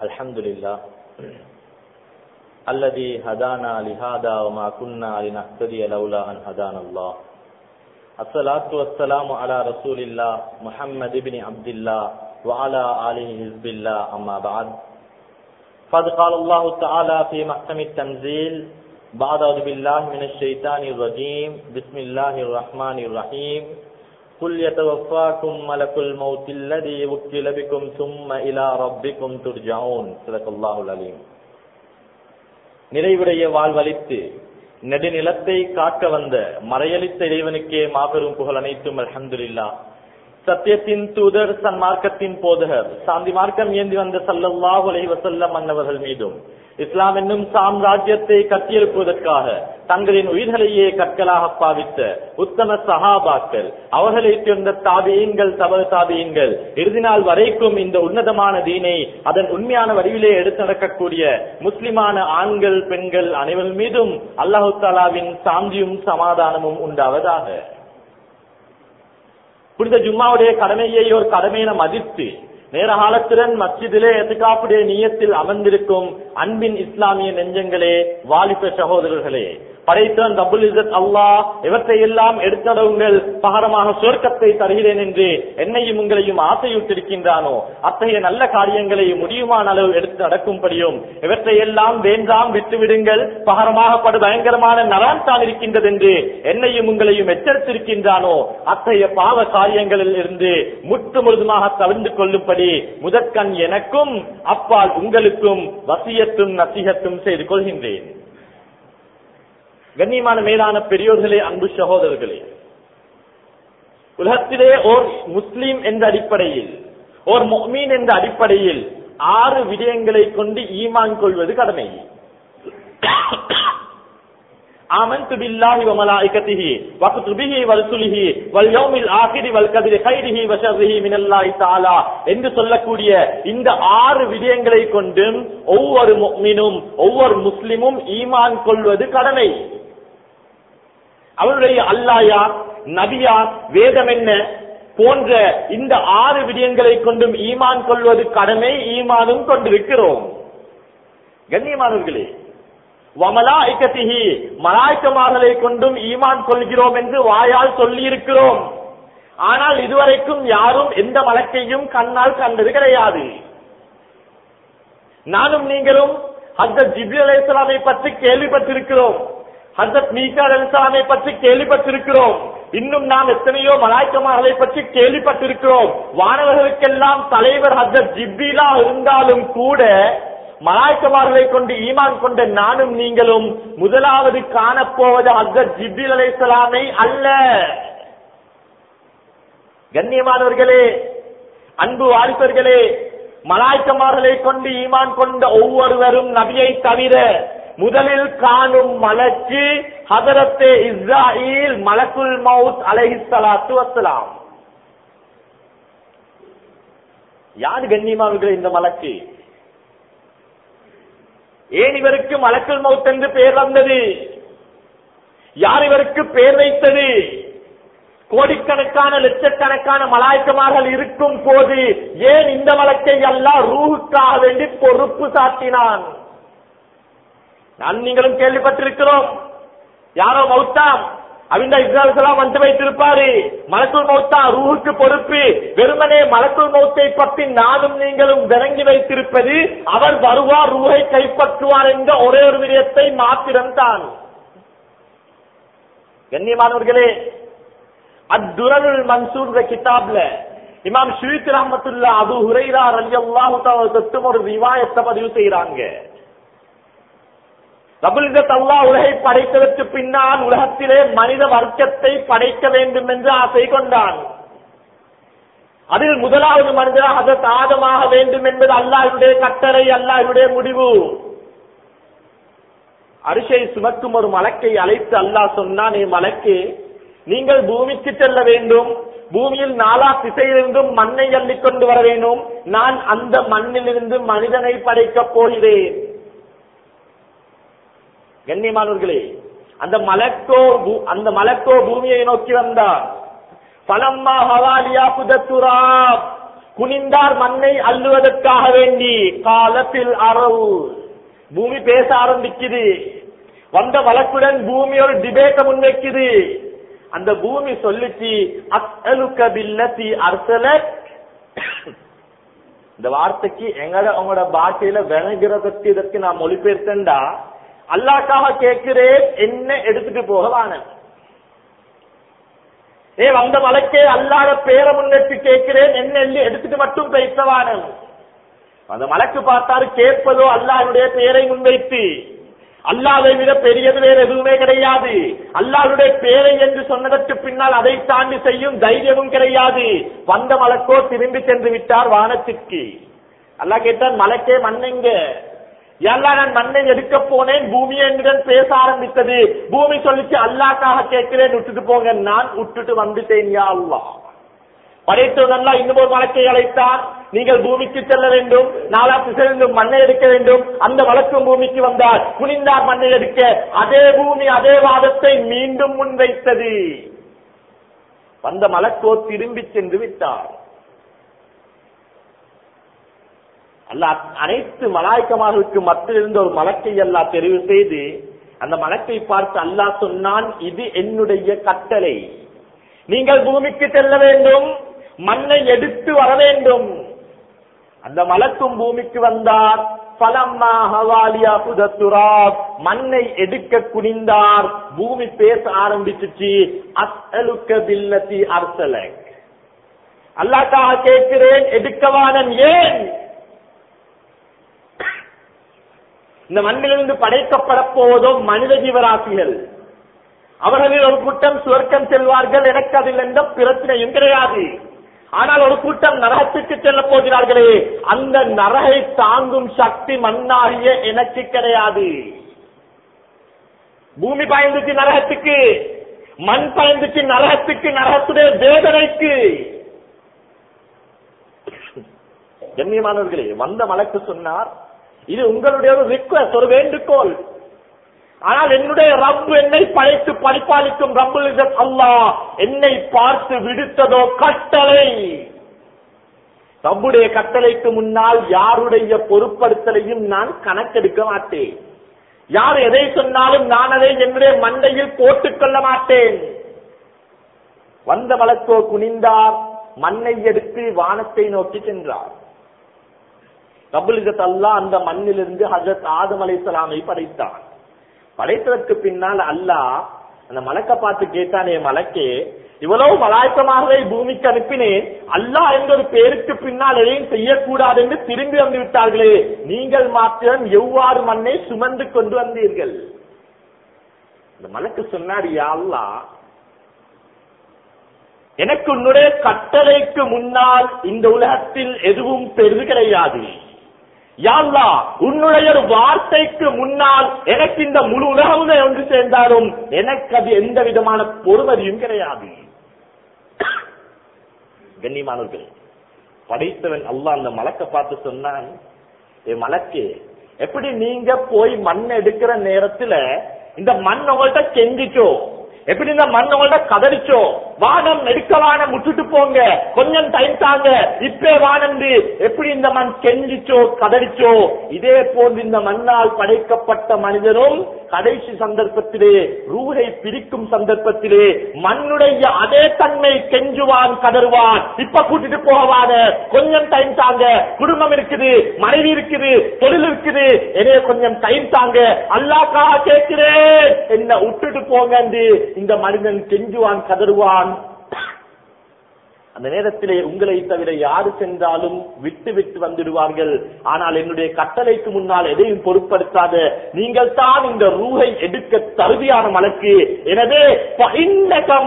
الحمد لله الذي هدانا لهذا وما كنا لنهتدي لولا أن هدانا الله. الصلاة والسلام على رسول الله محمد بن عبد الله وعلى آله حزب الله أما بعد. قد قال الله تعالى في محكم التنزيل بعد أعوذ بالله من الشيطان الرجيم. بسم الله الرحمن الرحيم. قل يتوفاكم ملك الموت الذي وكل بكم ثم إلى ربكم ترجعون صدق الله العليم நிறைவுடைய வாழ்வழித்து நெடுநிலத்தை காக்க வந்த மறையளித்த இறைவனுக்கே மாபெரும் புகழ் அனைத்தும் அல்ஹம்துலில்லா சத்தியத்தின் தூதர் சன்மார்க்கத்தின் போதகர் சாந்தி மார்க்கம் ஏந்தி வந்த சல்லல்லாஹு அலைஹி வஸல்லம் அன்னவர்கள் மீதும் இஸ்லாம் என்னும் சாம்ராஜ்யத்தை கட்டியெழுப்புவதற்காக தங்களின் உயிர்களையே கற்களாக பாவித்த உத்தம சஹாபாக்கள் அவர்களை சேர்ந்த தாபியங்கள் தவறு தாபியங்கள் இறுதி நாள் வரைக்கும் இந்த உன்னதமான தீனை அதன் உண்மையான வடிவிலே எடுத்து நடக்கக்கூடிய முஸ்லிமான ஆண்கள் பெண்கள் அனைவர் மீதும் அல்லாஹு தாலாவின் சாந்தியும் சமாதானமும் உண்டாவதாக. புனித ஜும்மாவுடைய கடமையை ஒரு கடமையின மதித்து நேர காலத்துடன் மஸ்ஜிதிலே எதுக்காப்புடைய நீயத்தில் அமர்ந்திருக்கும் அன்பின் இஸ்லாமிய நெஞ்சங்களே வாலிப சகோதரர்களே. படைத்தவன் ரபுல் இசத் அல்லாஹ் இவற்றை எல்லாம் எடுத்தடவுங்கள் பகரமாக சொர்க்கத்தை தருகிறேன் என்று என்னையும் உங்களையும் ஆசையுற்றிருக்கின்றானோ அத்தகைய நல்ல காரியங்களை முடியுமான அளவு எடுத்து நடக்கும்படியும் இவற்றை எல்லாம் வேண்டாம் விட்டுவிடுங்கள் பகரமாக படு பயங்கரமான நலன் தான் இருக்கின்றது என்று என்னையும் உங்களையும் எச்சரித்திருக்கின்றானோ அத்தகைய பாவ காரியங்களில் இருந்து முற்று முழுதுமாக தவிர்ந்து கொள்ளும்படி முதற்கண் எனக்கும் அப்பால் உங்களுக்கும் வசியத்தும் நசிகத்தும் செய்து கொள்கின்றேன். கண்ணியமான மேலான பெரியோர்களே அன்பு சகோதரர்களே. உலகத்திலே ஓர் முஸ்லீம் என்ற அடிப்படையில் ஓர் மொமீன் என்ற அடிப்படையில் ஆறு விடயங்களை கொண்டு ஈமான் கொள்வது கடமை. آمنت بالله وملائكته وكتبه ورسله واليوم الآخر والقدر خيره وشره من الله تعالى என்று சொல்லக்கூடிய இந்த ஆறு விடயங்களை கொண்டும் ஒவ்வொரு முக்மினும் ஒவ்வொரு முஸ்லிமும் ஈமான் கொள்வது கடமை அவருடைய அல்லாயார் நபியார் வேதம் என்ன போன்ற இந்த ஆறு விடயங்களை கொண்டும் ஈமான் கொள்வது கடமை ஈமானும் கொண்டிருக்கிறோம் கண்ணியமானவர்களே வமலாக்கத்திகி மலாய்க்கமார்களை கொண்டும் ஈமான் கொள்கிறோம் என்று வாயால் சொல்லி இருக்கிறோம் ஆனால் இதுவரைக்கும் யாரும் எந்த மலக்கையும் கண்ணால் கண்டது கிடையாது. நானும் நீங்களும் ஹசரத் ஜிப்ரி அலிஸ்லாமை பற்றி கேள்விப்பட்டிருக்கிறோம். ஹசரத் மீசா அலிஸ்லாமை பற்றி கேள்விப்பட்டிருக்கிறோம். இன்னும் நாம் எத்தனையோ மலாய்க்கமார்களை பற்றி கேள்விப்பட்டிருக்கிறோம். வானவர்களுக்கெல்லாம் தலைவர் ஹசரத் ஜிப்ரிலா இருந்தாலும் கூட மலாய்க்கமார்களை கொண்டு ஈமான் கொண்ட நானும் நீங்களும் முதலாவது காணப்போவது ஹசரத் ஜிபில் அலைசலாமை அல்ல. கண்ணியமானவர்களே அன்பு வாரிசர்களே மலாய்க்கமார்களை கொண்டு ஈமான் கொண்ட ஒவ்வொருவரும் நபியை தவிர முதலில் காணும் மலக்கு ஹதரத்தே இஸ்ராயில் மலக்குல் மவுத் அலஹிசலா வசலாம் யார் கண்ணியமானவர்களே இந்த மலக்கு? ஏன் இவருக்கு மலக்கல் மவுத் என்று பெயர் வந்தது? யார் இவருக்கு பெயர் வைத்தது? கோடிக்கணக்கான லட்சக்கணக்கான மலாய்க்கமார்கள் இருக்கும் போது ஏன் இந்த வழக்கை எல்லாம் ரூவுக்காக வேண்டி பொறுப்பு சாட்டினான் நான் நீங்களும் கேள்விப்பட்டிருக்கிறோம். யாரோ மௌத்தாம் அவங்க இஸ்ராயலாம் வந்து வைத்திருப்பாரு. மலக்குள் மௌத்தா ரூஹுக்கு பொறுப்பு. வெறுமனே மலக்குள் மௌத்தை பற்றி நானும் நீங்களும் விளங்கி வைத்திருப்பது அவர் வருவார் ரூஹை கைப்பற்றுவார் என்ற ஒரே ஒரு விடயத்தை மாத்திரம்தான். கண்ணியமானவர்களே அத்துரல் மன்சூர் கிதாப்ல இமாம் ஷீத் ரஹமத்துல்லா அபு ஹுரைரா ரலி அல்லாஹு தொட்டும் ஒரு ரிவாயத்தை பதிவு செய்யறாங்க ரபுலிசத் அல்லா உலகை படைத்ததற்கு பின்னால் உலகத்திலே மனித வர்க்கத்தை படைக்க வேண்டும் என்று ஆசை கொண்டான். அதில் முதலாவது மனிதராக அதற்கு ஆதமாக வேண்டும் என்பது அல்லாஹுடைய கட்டளை அல்லாஹுடைய முடிவு. அரிசை சுமக்கும் ஒரு மலக்கை அழைத்து அல்லாஹ் சொன்னான் நீ மலக்கு நீங்கள் பூமிக்கு செல்ல வேண்டும். பூமியில் நாலா திசையிலிருந்தும் மண்ணை அள்ளிக்கொண்டு வர வேண்டும். நான் அந்த மண்ணிலிருந்து மனிதனை படைக்கப் போகிறேன். கண்ணியமானவர்களே அந்த மலக்கோ அந்த மலக்கோ பூமியை நோக்கி வந்தார். பலம்மா ஹவாலியா புதத்துரா குனிந்தார் மண்ணை அள்ளுவதற்காக வேண்டி காலத்தில் அரவு பூமி பேச ஆரம்பிக்குது. வந்த வழக்குடன் பூமி ஒரு டிபேட்டை முன்வைக்குது. அந்த பூமி சொல்லிச்சு அக்கலுக்க பில்லதி அர்சலக். இந்த வார்த்தைக்கு எங்கட உங்களோட பாஷையில வினகிறதற்கு இதற்கு நான் மொழிபெயர்த்தேன்டா. அல்லாக்காக கேட்கிறேன் என்ன எடுத்துட்டு போக வானன் ஏ வந்த மலைக்கே அல்லாத பேரை முன்னிட்டு கேட்கிறேன் என்ன எல்லி எடுத்துட்டு மட்டும் பேசவானன் அந்த மலைக்கு பார்த்தாரு கேட்பதோ அல்லாஹ்வுடைய பேரை முன்வைத்து. அல்லாதை விட பெரியது வேறு எதுவுமே கிடையாது. அல்லாருடைய பேரை என்று சொன்னதற்கு பின்னால் அதை தாண்டி செய்யும் தைரியமும் கிடையாது. வந்த மலக்கோ திரும்பி சென்று விட்டார் வானத்திற்கு. அல்லாஹ் கேட்டான் மலைக்கே மண்ணெங்க? எல்லாம் நான் மண்ணை எடுக்க போனேன் பூமி என்னுடன் பேச ஆரம்பித்தது. பூமி சொல்லிச்சு அல்லாக்காக கேட்கிறேன் விட்டுட்டு போங்க. நான் விட்டுட்டு வந்துட்டேன் யா அல்லாஹ். படைத்தவனல்லா இன்னும் ஒரு வழக்கை அழைத்தான். நீங்கள் பூமிக்கு செல்ல வேண்டும் நாலா திசையிலிருந்து மண்ணை எடுக்க வேண்டும். அந்த வழக்கம் பூமிக்கு வந்தார் குனிந்தார் மண்ணை எடுக்க. அதே பூமி அதே வாதத்தை மீண்டும் முன்வைத்தது. வந்த மலக்கோ திரும்பி சென்று விட்டார். அல்லாஹ் அனைத்து மலாய்க்கமார்களுக்கு மத்தியிலிருந்து ஒரு மலக்கை அல்லா தெரிவு செய்து அந்த மலக்கை பார்த்து அல்லாஹ் சொன்னான் இது என்னுடைய கட்டளை. நீங்கள் பூமிக்கு செல்ல வேண்டும் மண்ணை எடுத்து வர வேண்டும். அந்த மலக்கும் பூமிக்கு வந்தார். மண்ணை எடுக்க குனிந்தார். பூமி பேச ஆரம்பிச்சுச்சு. அஸ்அலுக்க அர்சலக். அல்லாஹ்க்காக கேட்கிறேன் எடுக்கவானன் ஏன்? இந்த மண்ணிலிருந்து படைக்கப்பட போவதும் மனித ஜீவராசிகள். அவர்களில் ஒரு கூட்டம் சுவர்க்கம் செல்வார்கள் எனக்கு அதில் எந்த பிரச்சனையும் கிடையாது ஆனால் ஒரு கூட்டம் நரகத்துக்கு செல்ல போகிறார்களே அந்த நரகை தாங்கும் சக்தி மண்ணாகிய எனக்கு கிடையாது. பூமி பயந்துச்சு நரகத்துக்கு மண் பயந்துச்சு நரகத்துக்கு நரகத்துடைய வேதனைக்கு. கண்ணியமானவர்களே வந்த மலைக்கு சொன்னார் இது உங்களுடைய ஒரு ரிக்வஸ்ட் ஒரு வேண்டுகோள். ஆனால் என்னுடைய ரப்பு என்னை படைத்து பரிபாலிக்கும் ரப்புல் இஸ்ஸத் அல்லாஹ் என்னை பார்த்து விடுத்ததோ கட்டளை. ரப்புடைய கட்டளைக்கு முன்னால் யாருடைய பொறுப்படுத்தலையும் நான் கணக்கெடுக்க மாட்டேன். யார் எதை சொன்னாலும் நான் அதை என்னுடைய மண்டையில் போட்டுக் கொள்ள மாட்டேன். வந்த வழக்கோ குனிந்தார் மண்ணை எடுத்து வானத்தை நோக்கி சென்றார். ரபுல் அல்லா அந்த மண்ணிலிருந்து ஹஜரத் ஆதம் அலைஹிஸ்ஸலாமை படைத்தான். படைத்ததற்கு பின்னால் அல்லாஹ் அந்த மலக்க பார்த்து கேட்டானே மலக்கே இவ்வளவு மலாய்க்கமாகவே பூமிக்கு அனுப்பினேன். அல்லாஹ் என்ற ஒரு பேருக்கு பின்னால் எதையும் செய்யக்கூடாது என்று திரும்பி வந்து விட்டார்களே நீங்கள் மாத்திரம் எவ்வாறு மண்ணை சுமந்து கொண்டு வந்தீர்கள்? இந்த மலக்கு சொன்னார் யா அல்லாஹ் எனக்கு உன்னுடைய கட்டளைக்கு முன்னால் இந்த உலகத்தில் எதுவும் பெரு கிடையாது. யாழ்லா உன்னுடைய ஒரு வார்த்தைக்கு முன்னால் எனக்கு இந்த முழு உலகமே ஒன்று சேர்ந்தாலும் எனக்கு அது எந்த விதமான பொறுமதியும் கிடையாது. கண்ணியமானவர்கள் படைத்தவன் அல்லா அந்த மலக்க பார்த்து சொன்னான் ஏ மலக்கு எப்படி நீங்க போய் மண் எடுக்கிற நேரத்துல இந்த மண் உங்கள்கிட்ட கெஞ்சிச்சோ? எப்படி இந்த மண் கதறிச்சோ வானம் எடுக்க முட்டுட்டு விட்டுட்டு போங்க கொஞ்சம் டைம் தாங்க இப்பே வானந்து. எப்படி இந்த மண் கெஞ்சிச்சோ கதறிச்சோ இதே போன்று இந்த மண்ணால் படைக்கப்பட்ட மனிதரும் கடைசி சந்தர்ப்பத்திலே ரூகை பிரிக்கும் சந்தர்ப்பத்திலே மண்ணுடைய அதே தன்மை கெஞ்சுவான் கதறுவான். இப்ப கூட்டிட்டு போகவாத கொஞ்சம் டைம் தாங்க குடும்பம் இருக்குது மனைவி இருக்குது தொழில் இருக்குது. எனவே கொஞ்சம் டைம் தாங்க அல்லாக்காக கேட்கிறேன் என்ன விட்டுட்டு போங்க இந்த மனிதன் கெஞ்சுவான் கதறுவான். அந்த நேரத்திலே உங்களை தவிர யாரு சென்றாலும் விட்டு விட்டு வந்துடுவார்கள். ஆனால் என்னுடைய கட்டளைக்கு முன்னால் எதையும் பொருட்படுத்தாத நீங்கள் தான் இந்த ரூகை எடுக்க தகுதியான மலக்கு. எனவே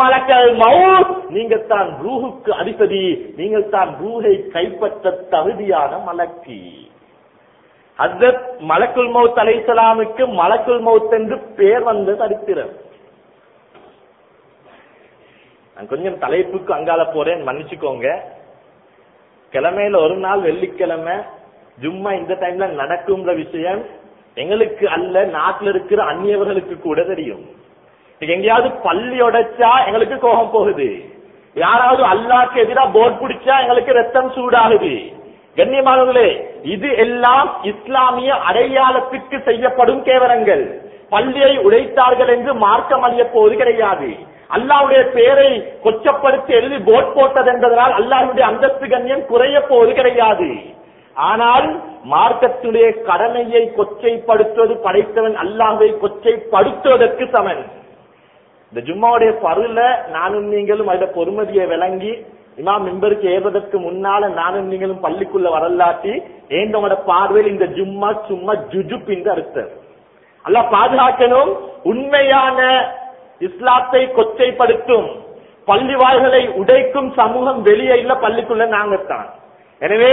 மலக்கல் மவுத் நீங்கள் தான் ரூஹுக்கு அதிபதி. நீங்கள் தான் ரூகை கைப்பற்ற தகுதியான மலக்கு. ஹசரத் மலக்குல் மௌத் அலைசலாமுக்கு மலக்குல் மௌத் என்று பெயர் வந்த சரித்திரம் நான் கொஞ்சம் தலைப்புக்கு அங்கால போறேன் மன்னிச்சுக்கோங்க. கிழமையில ஒரு நாள் வெள்ளிக்கிழமை ஜும்மா இந்த டைம்ல நடக்கும்ன்ற விஷயம் எங்களுக்கு அல்ல நாட்டில் இருக்கிற அந்நியவர்களுக்கு கூட தெரியும். எங்கேயாவது பள்ளி உடைச்சா எங்களுக்கு கோபம் போகுது. யாராவது அல்லாக்கு எதிராக போர்ட் பிடிச்சா எங்களுக்கு ரத்தம் சூடாகுது. கண்ணியமானவர்களே இது எல்லாம் இஸ்லாமிய அடையாளத்துக்கு செய்யப்படும் கேவலங்கள். பள்ளியை உடைத்தார்கள் என்று மார்க்கம் அழிய போவது கிடையாது. அல்லாவுடைய பெயரை கொச்சப்படுத்தி எழுதி போட் போட்டது என்பதனால் அல்லாஹுடைய அந்தஸ்து கண்ணியம் குறைய போது கிடையாது. ஆனால் மார்க்கத்துடைய கடமையை கொச்சைப்படுத்துவது படைத்தவன் அல்லாவை கொச்சைப்படுத்துவதற்கு சமன். இந்த ஜும்மாவுடைய பருல நானும் நீங்களும் அதுல பொறுமதியை விளங்கி இமாம் மெம்பருக்கு ஏறுவதற்கு முன்னால நானும் நீங்களும் பள்ளிக்குள்ள வரலாட்டி ஏந்தவனோட பார்வையில் இந்த ஜும்மா சும்மா ஜுஜுப் என்று அர்த்தம். அல்லாஹ் பாதுகாக்கணும். உண்மையான இஸ்லாத்தை கொச்சைப்படுத்தும் பள்ளி வாய்களை உடைக்கும் சமூகம் வெளியே இல்ல பள்ளிக்குள்ள நாங்கத்தான். எனவே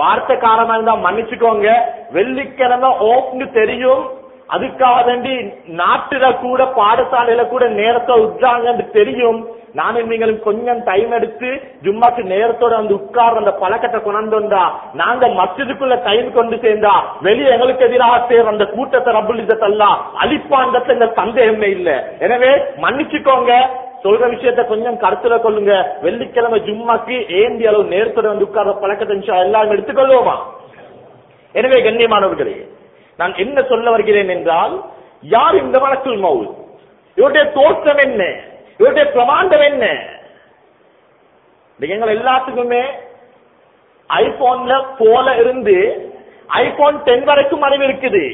வார்த்தைக்காரமா இருந்தா மன்னிச்சுக்கோங்க. வெள்ளிக்கிழமை ஓப்னு தெரியும். அதுக்காக வேண்டி நாட்டுல கூட பாடசாலையில கூட நேரத்தை விட்டாங்கன்னு தெரியும். நானும் நீங்களும் கொஞ்சம் டைம் எடுத்து ஜும்மாக்கு நேரத்தோட வந்து உட்கார்ற அந்த பழக்கத்தை கொண்டு வந்தா நாங்க மஸ்ஜிதுக்குள்ள டைம் கொண்டு சேர்ந்தா வெளியே எங்களுக்கு எதிராக சேர் அந்த கூட்டத்தை ரபுல் இசத்தல்லாம் அழிப்பாண்டத்தை இந்த சந்தேகமே இல்லை. எனவே மன்னிச்சுக்கோங்க. சொல்ற விஷயத்த கொஞ்சம் கருத்துல கொள்ளுங்க. வெள்ளிக்கிழமை ஜும்மாக்கு ஏந்தி அளவு நேரத்தோட வந்து உட்கார்ற பழக்கத்தை இன்ஷா எல்லாரும் எடுத்துக்கொள்வோமா? எனவே கண்ணியமானவர்களே நான் என்ன சொல்ல வருகிறேன் என்றால் யார் இந்த வழக்கில் மவுல் இவருடைய தோற்றம் என்ன? இவருடைய பிரமாண்டம் என்ன? எங்கள் எல்லாத்துக்குமே ஐபோன்ல போல இருந்து ஐபோன் டென் வரைக்கும் அறிவு இருக்குது.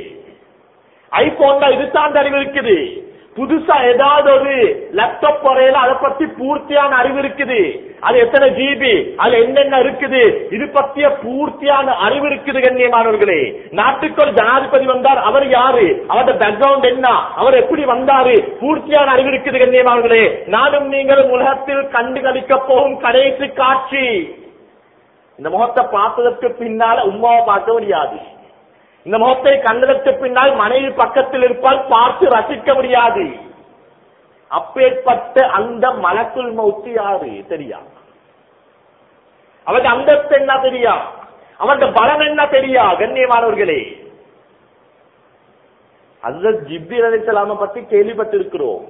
ஐபோன்ல இது அறிவு இருக்குது. புதுசா ஏதாவது ஒரு லேப்டாப் வரையில அதை பத்தி பூர்த்தியான அறிவு இருக்குது. அது எத்தனை ஜிபி அது என்னென்ன இருக்குது? இது பத்திய பூர்த்தியான அறிவு இருக்குது கண்ணியமானவர்களே. நாட்டுக்குள் ஜனாதிபதி வந்தார். அவர் யாரு? அவரோட பேக்ரவுண்ட் என்ன? அவர் எப்படி வந்தாரு? பூர்த்தியான அறிவு இருக்குது கண்ணியமானவர்களே. நானும் நீங்களும் உலகத்தில் கண்டுகளிக்க போகும் கடைசி காட்சி. இந்த முகத்தை பார்த்ததற்கு பின்னால உமாவை பார்க்க முடியாது இந்த முகத்தை கண்டதற்கு பின்னால் மனைவி பக்கத்தில் இருப்பால் பார்த்து ரசிக்க முடியாது. அப்பேற்பட்ட அந்த மலக்குள் மௌத்து யாரு? தெரியா? அவருக்கு அந்தஸ்து என்ன தெரியா? அவருடைய பலம் என்ன தெரியா கண்ணியமானவர்களே? அந்த ஜிப்ரீல் அலிசலாம பத்தி கேள்விப்பட்டிருக்கிறோம்.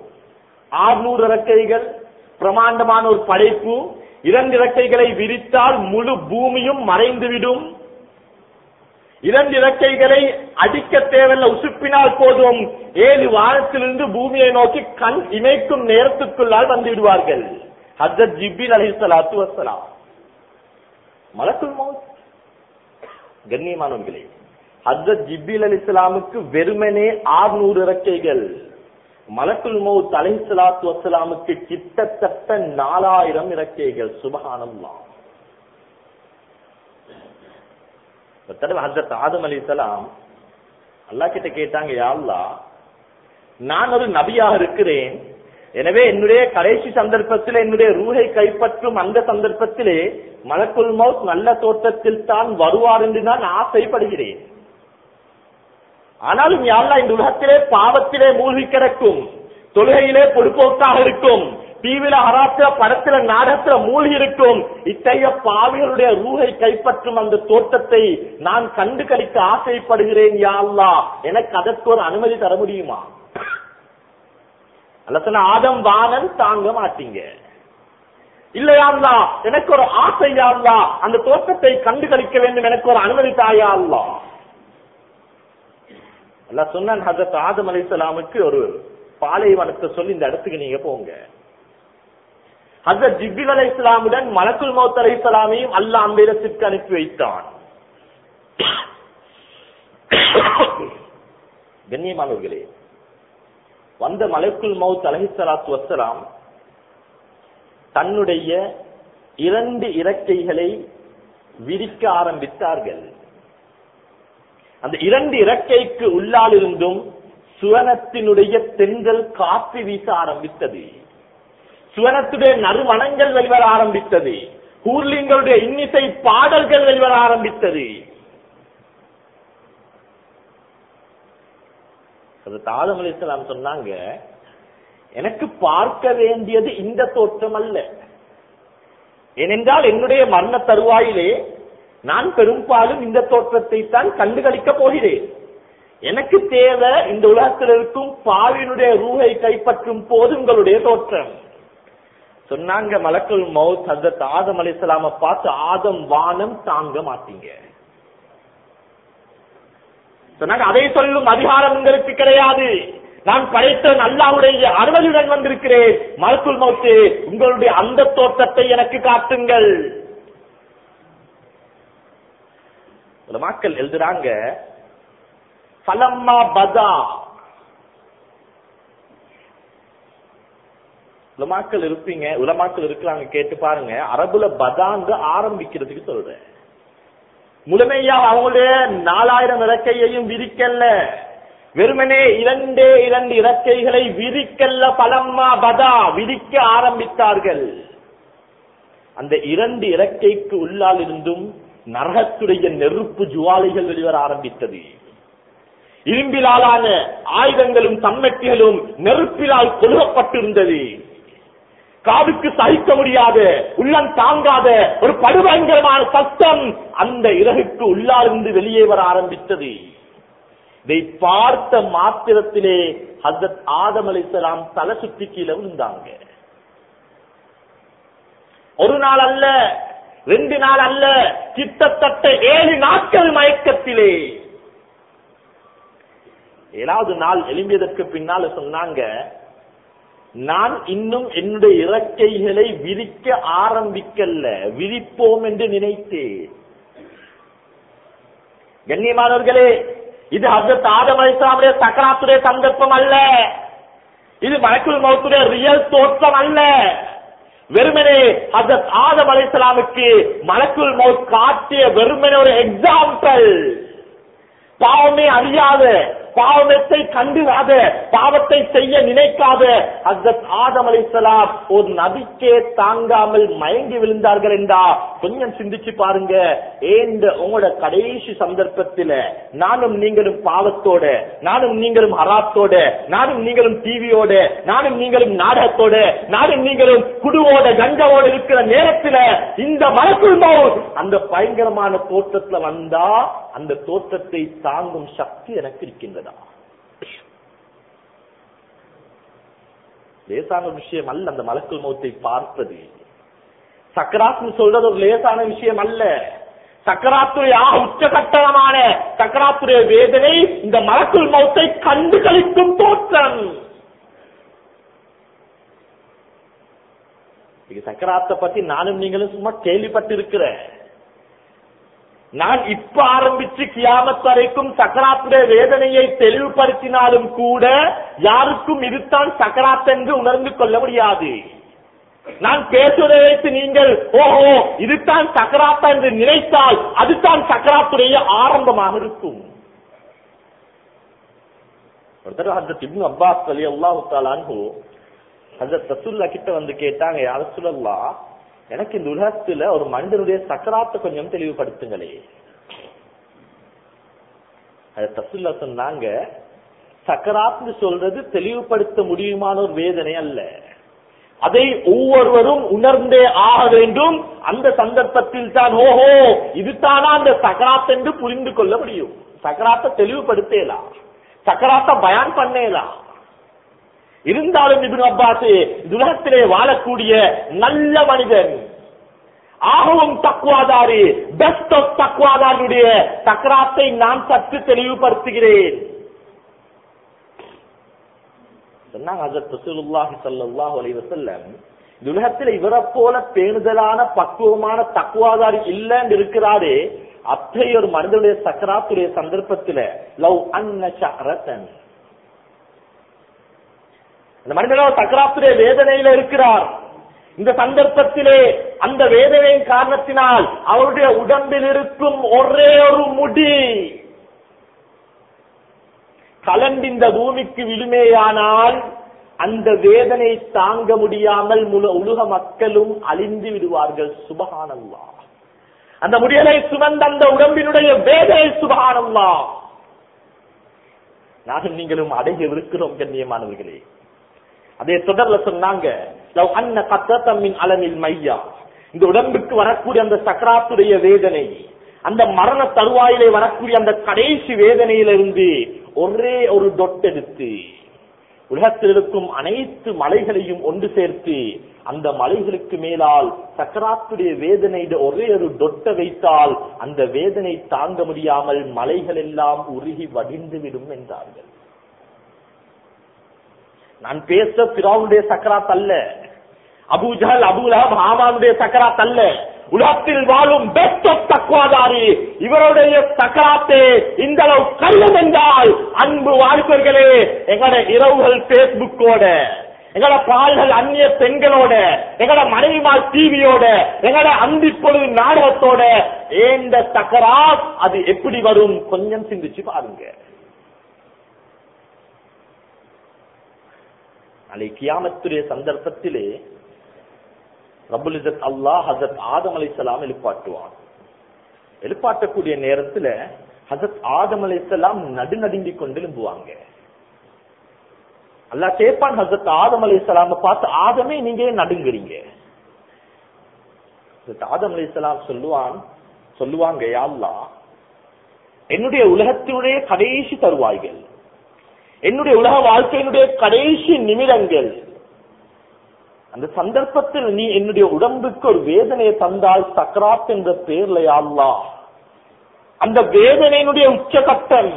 ஆறுநூறு இறக்கைகள் பிரமாண்டமான ஒரு படைப்பு இரண்டு இறக்கைகளை விரித்தால் முழு பூமியும் மறைந்துவிடும். இரண்டு இறக்கைகளை அடிக்க தேவையில்ல உசுப்பினால் போதும். ஏழு வாரத்திலிருந்து பூமியை நோக்கி கண் இணைக்கும் நேரத்துக்குள்ளால் வந்து விடுவார்கள். ஹசரத் ஜிபில் அலி சலாத்து வசலாம் மலக்குள் மௌத் கண்ணியமானவர்களே ஹசரத் ஜிபில் அலி இஸ்லாமுக்கு வெறுமனே ஆறுநூறு இறக்கைகள். மலக்குல் மௌத் அலை சலாத்து வசலாமுக்கு கிட்டத்தட்ட நாலாயிரம் இறக்கைகள். சுபகானம்லாம் ஒரு தடவை ஹசரத் ஆதம் அலி சலாம் அல்லா கிட்ட கேட்டாங்க யாழ்லா நான் ஒரு நபியாக இருக்கிறேன். எனவே என்னுடைய கடைசி சந்தர்ப்பத்தில் என்னுடைய ரூஹை கைப்பற்றும் அந்த சந்தர்ப்பத்திலே மலக்குள் மவுத் நல்ல தோட்டத்தில் தான் வருவார் என்று நான் ஆசைப்படுகிறேன். ஆனாலும் யாழ்லா இந்த உலகத்திலே பாவத்திலே மூழ்கி கிடக்கும். தொழுகையிலே பொறுப்போக்காக இருக்கும். டிவில அராத்திர படத்துல நாடகத்துல மூழ்கி இருக்கும். இத்தகைய பாவிகளுடைய ரூகை கைப்பற்றும் அந்த தோட்டத்தை நான் கண்டு கழிக்க ஆசைப்படுகிறேன் யாழ்லா எனக்கு அதற்கு ஒரு அனுமதி தர முடியுமா? அல்ல சொன்ன ஆதம் வானன் தாங்க மாட்டீங்க. இல்லையா எனக்கு ஒரு ஆசை அல்லா அந்த தோட்டத்தை கண்டு கழிக்க வேண்டும் எனக்கு ஒரு அனுமதி தாயா அல்ல சொன்னான் ஹசரத் ஆதம் அலிசலாமுக்கு ஒரு பாலைவனத்தை சொல்லி இந்த இடத்துக்கு நீங்க போங்க. ஹசரத் ஜிபில் அலை இஸ்லாமுடன் மலக்குல் மௌத் அலை இஸ்லாமையும் அல்ல அம்பேரத்திற்கு அனுப்பி வைத்தான். கண்ணியமானவர்களே வந்த மலக்குல் மௌத் அலஹிசலாத்து வசலாம் தன்னுடைய இரண்டு இறக்கைகளை விரிக்க ஆரம்பித்தார்கள். அந்த இரண்டு இறக்கைக்கு உள்ளால் இருந்தும் சுவனத்தினுடைய தென்றல் காற்று வீச ஆரம்பித்தது. சுவனத்துடைய நறுமணங்கள் வெளிவர ஆரம்பித்தது. கூர்லிங்களுடைய இன்னிசை பாடல்கள் வெளிவர ஆரம்பித்தது. அது தாதம் அலிஸ்லாம் சொன்னாங்க எனக்கு பார்க்க வேண்டியது இந்த தோற்றம் அல்ல. ஏனென்றால் என்னுடைய மரண தருவாயிலே நான் பெரும்பாலும் இந்த தோற்றத்தை தான் கண்டுகளிக்கப் போகிறேன். எனக்கு தேவை இந்த உலகத்தில் இருக்கும் பாவினுடைய ரூகை கைப்பற்றும் போது உங்களுடைய தோற்றம். சொன்னாங்க மலக்குள் மவுத் ஹசரத் ஆதம் அலிஸ்லாம பார்த்து ஆதம் வானம் தாங்க மாட்டீங்க. சொன்னாங்க அதை சொல்லும் அதிகாரம் உங்களுக்கு கிடையாது. நான் படைத்த அல்லாவுடைய அறுவலுடன் வந்திருக்கிறேன். மலக்குள் மவுத்து உங்களுடைய அந்த தோற்றத்தை எனக்கு காட்டுங்கள். மக்கள் எழுதுறாங்க பலம்மா பதா உலமாக்கள் இருப்பீங்க உலமாக்கள் இருக்கிறாங்க கேட்டு பாருங்க. அரபுல பதாங்க ஆரம்பிக்கிறதுக்கு சொல்றேன். முழுமையா அவங்களுடைய நாலாயிரம் இறக்கையையும் விரிக்கல்ல. வெறுமனே இரண்டே இரண்டு இறக்கைகளை விரிக்கல்ல பலம்மா பதா விரிக்க ஆரம்பித்தார்கள். அந்த இரண்டு இறக்கைக்கு உள்ளால் இருந்தும் நரகத்துடைய நெருப்பு ஜுவாலைகள் வெளிவர ஆரம்பித்தது. இரும்பிலாலான ஆயுதங்களும் தம்மட்டிகளும் நெருப்பிலால் கொழுகப்பட்டிருந்தது. காதுக்கு சகிக்க முடியாத உள்ளம் தாங்காத ஒரு படுபயங்கரமான சத்தம் அந்த இறகுக்கு உள்ளாலிருந்து வெளியே வர ஆரம்பித்தது. இதை பார்த்த மாத்திரத்திலே ஹசத் ஆதம் அலிசலாம் தலை சுற்றி கீழே விழுந்தாங்க. ஒரு நாள் அல்ல ரெண்டு நாள் அல்ல கிட்டத்தட்ட ஏழு நாட்கள் மயக்கத்திலே. ஏழாவது நாள் எழும்பியதற்கு பின்னால சொன்னாங்க நான் இன்னும் என்னுடைய இறக்கைகளை விரிக்க ஆரம்பிக்கல்ல விரிப்போம் என்று நினைத்தேன். கண்ணியமானவர்களே இது ஹசரத் ஆதம் அலிஸ்லாமுடைய சக்கராத்துடைய சந்தர்ப்பம் அல்ல. இது மலக்குள் மௌத்துடைய ரியல் தோற்றம் அல்ல. வெறுமனே ஹசரத் ஆதம் அலிஸ்லாமுக்கு மலக்குள் மௌத் காட்டிய வெறுமனே ஒரு எக்ஸாம்பிள் பாவமே அறியாத பாவத்தை கண்டுராத பாவத்தை செய்ய நினைக்காத ஹசரத் ஆதம் அலிசலாம் ஒரு நபிக்கே தாங்காமல் மயங்கி விழுந்தார்கள் என்றா? கொஞ்சம் சிந்திச்சு பாருங்க. ஏந்த உங்களோட கடைசி சந்தர்ப்பத்தில நானும் நீங்களும் பாவத்தோட நானும் நீங்களும் ஹராத்தோட நானும் நீங்களும் டிவியோட நானும் நீங்களும் நாடகத்தோட நானும் நீங்களும் குடுவோட கஞ்சாவோட இருக்கிற நேரத்துல இந்த மலக்குள் அந்த பயங்கரமான தோற்றத்துல வந்தா அந்த தோற்றத்தை தாங்கும் சக்தி எனக்கு இருக்கின்றது? லேசான விஷயம் அல்ல அந்த மலக்குள் மௌத்தை பார்ப்பது சக்கராத்னு சொல்றது ஒரு லேசான விஷயம் அல்ல. சக்கராத்துடைய உச்சகட்டமான சக்கராத்துடைய வேதனை இந்த மலக்குள் மௌத்தை கண்டு கழிக்கும் தோற்றம். சக்கராத்தை பத்தி நானும் நீங்களும் சும்மா கேள்விப்பட்டிருக்கிறேன். நான் இப்ப ஆரம்பிச்சு கியாமத் வரைக்கும் சக்கராத்துடைய வேதனையை தெளிவுபடுத்தினாலும் கூட யாருக்கும் இதுதான் சக்கராத் என்று உணர்ந்து கொள்ள முடியாது. நான் பேசுவதை வைத்து நீங்கள் ஓஹோ இதுதான் சக்கராத்தா என்று நினைத்தால் அதுதான் சக்கராத்துடைய ஆரம்பமாக இருக்கும். ஒருத்தர் ஹஜரத் அப்பாஸ் அலி அல்லாஹு தாலான்ஹு ரசூல்லா கிட்ட வந்து கேட்டாங்க யார சொல்லலாம் எனக்கு இந்த உலகத்துல ஒரு மனிதனுடைய சக்கராத்தை கொஞ்சம் தெளிவுபடுத்துங்களே. அது தசுல்லா சொன்னாங்க சக்கராத்னு சொல்றது தெளிவுபடுத்த முடியுமான ஒரு வேதனை அல்ல. அதை ஒவ்வொருவரும் உணர்ந்தே ஆக வேண்டும். அந்த சந்தர்ப்பத்தில் தான் ஓஹோ இதுதானா அந்த சக்கராத் என்று புரிந்து கொள்ள முடியும். சக்கராத்தை தெளிவுபடுத்தலாம் சக்கராத்தை பயான் பண்ணலாம் இருந்தாலும் இபின் அப்பாஸ் துலகத்திலே வாழக்கூடிய நல்ல மனிதன். ஆகவும் தக்குவாதாரி பெஸ்ட் ஆஃப் தக்குவாதாரியுடைய தக்கராத்தை நான் சற்று தெளிவுபடுத்துகிறேன். சொன்னாங்க ஹஜரத் ரசூலுல்லாஹி ஸல்லல்லாஹு அலைஹி வஸல்லம் துலகத்தில் இவரை போல பேணுதலான பக்குவமான தக்குவாதாரி இல்லன்னு இருக்கிறாரே அத்தகைய ஒரு மனிதனுடைய சக்கராத்துடைய சந்தர்ப்பத்தில் லவ் அன்ன ஷஅரத்தன் அந்த மனிதனோ சக்கராத்துடைய வேதனையில இருக்கிறார். இந்த சந்தர்ப்பத்திலே அந்த வேதனையின் காரணத்தினால் அவருடைய உடம்பில் இருக்கும் ஒரே ஒரு முடி. கலண்டு இந்த பூமிக்கு விழுமேயானால் அந்த வேதனை தாங்க முடியாமல் முழு உலக மக்களும் அழிந்து விடுவார்கள். சுபகானல்லா. அந்த முடியலை சுமந்த அந்த உடம்பினுடைய வேதனை சுபகானல்லா. நானும் நீங்களும் அடையவிருக்கிறோம் கண்ணியமானவர்களே. அதே தொடர்ல சொன்னாங்க அளவில் மையா. இந்த உடம்புக்கு வரக்கூடிய அந்த சக்கராத்துடைய வேதனை அந்த மரண தருவாயிலே வரக்கூடிய அந்த கடைசி வேதனையிலிருந்து ஒரே ஒரு டொட் எடுத்து உலகத்தில் இருக்கும் அனைத்து மலைகளையும் ஒன்று சேர்த்து அந்த மலைகளுக்கு மேலால் சக்கராத்துடைய வேதனை ஒரே ஒரு டொட்ட வைத்தால் அந்த வேதனை தாங்க முடியாமல் மலைகள் எல்லாம் உருகி வடிந்து விடும் என்றார்கள். நான் பேச பிராவுடைய சக்கராத் அல்ல. அபூஜஹல் அபூலஹப் ஹாமானுடைய சக்கராத் அல்ல. உலகத்தில் வாழும் பெஸ்ட் ஆஃப் தக்குவாதாரி இவருடைய சக்கராத்தே இந்த அளவு கல்லும் என்றால் அன்பு வாழ்க்கர்களே எங்களோட இரவுகள் பேஸ்புக்கோட எங்கட பால்கள் அந்நிய பெண்களோட எங்கட மனைவிமார் டிவியோட எங்கட அந்திப்பொழுது நாடகத்தோட ஏந்த சக்கராத் அது எப்படி வரும்? கொஞ்சம் சிந்திச்சு பாருங்க. நாளை கியாமத்துடைய சந்தர்ப்பத்திலே ரபுல் இசத் அல்லாஹ் ஹசத் ஆதம் அலிசலாம் எழுப்பாட்டுவான். எழுப்பாட்டக்கூடிய நேரத்துல ஹசத் ஆதம் அலிசலாம் நடுநடுங்கிக் கொண்டு எழும்புவாங்க. அல்லாஹ் கேட்பான் ஹசத் ஆதம் அலிசலாம பார்த்து ஆதமே நீங்க நடுங்குறீங்க? ஆதம் அலிசலாம் சொல்லுவான் சொல்லுவாங்க யா அல்லாஹ் என்னுடைய உலகத்தினுடைய கடைசி தருவாய்கள் என்னுடைய உலக வாழ்க்கையினுடைய கடைசி நிமிடங்கள். அந்த சந்தர்ப்பத்தில் நீ என்னுடைய உடம்புக்கு ஒரு வேதனையை தந்தால் சக்கராத் என்ற பேர்ல அல்லா. அந்த வேதனையினுடைய உச்சகட்டம்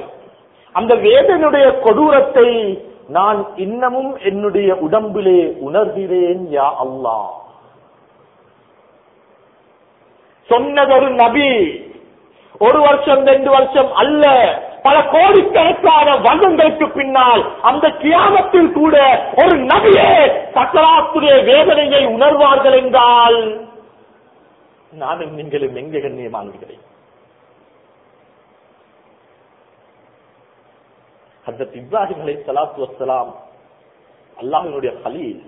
அந்த வேதனையுடைய கொடூரத்தை நான் இன்னமும் என்னுடைய உடம்பிலே உணர்கிறேன் யா அல்லா. சொன்னதொரு நபி ஒரு வருஷம் ரெண்டு வருஷம் அல்ல. பல கோடிக்கணக்கான வருடங்களுக்கு பின்னால் அந்த கியாமத்தில் கூட ஒரு நபியே சக்கராத்துடைய வேதனையை உணர்வார்கள் என்றால் நானும் நீங்களும் எங்க கண்ணியமானவர்களே? ஹசரத் இப்ராஹிம் அலை சலாத்து வசலாம் அல்லாஹினுடைய ஹலீல்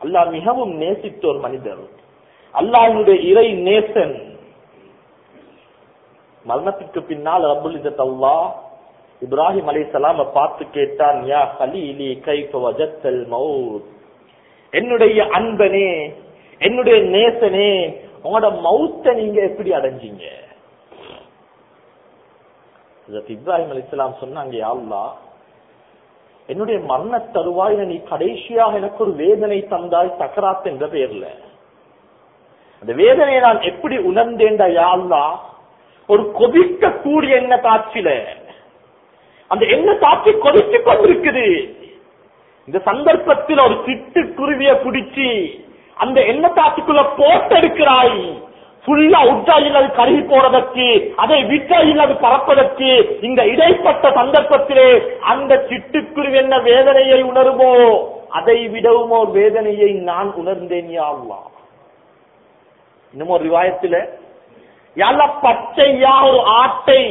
அல்லாஹ் மிகவும் நேசித்த ஒரு மனிதர். அல்லாஹினுடைய இறை நேசன் மரணத்திற்கு பின்னால் ரபுல் இதல்லா இப்ராஹிம் அலை சலாம பார்த்து கேட்டான் யா ஹலீலி கைஃப வஜத்தல் மவுத்? என்னுடைய அன்பனே என்னுடைய நேசனே உங்களோட மவுத்த நீங்க எப்படி அடைஞ்சீங்க? இப்ராஹிம் அலி இஸ்லாம் சொன்னாங்க யாழ்லா என்னுடைய மரண தருவாயில நீ கடைசியாக எனக்கு ஒரு வேதனை தந்தாய் சக்கராத் என்ற பெயர்ல அந்த வேதனையை நான் எப்படி உணர்ந்தேன்டா யாழ்லா ஒரு கொதிக்க கூடிய என்ன காட்சியில அந்த என்ன காட்சி கொதிச்சு கொண்டிருக்குது. இந்த சந்தர்ப்பத்தில் ஒரு சிட்டுக்குருவிய பிடிச்சி அந்த எண்ணெய் காட்சிக்குள்ள போட்டெடுக்கிறாய் ஃபுல்லா உட்டாயில் அது கருகி போறதற்கு அதை விட்டாயில் அது பறப்பதற்கு இந்த இடைப்பட்ட சந்தர்ப்பத்திலே அந்த சிட்டுக்குருவி என்ன வேதனையை உணருமோ அதை விடவுமோ வேதனையை நான் உணர்ந்தேன் யா அல்லாஹ். இன்னும் ஒரு விவாயத்தில் யாழ்லா பச்சையா ஒரு ஆட்டை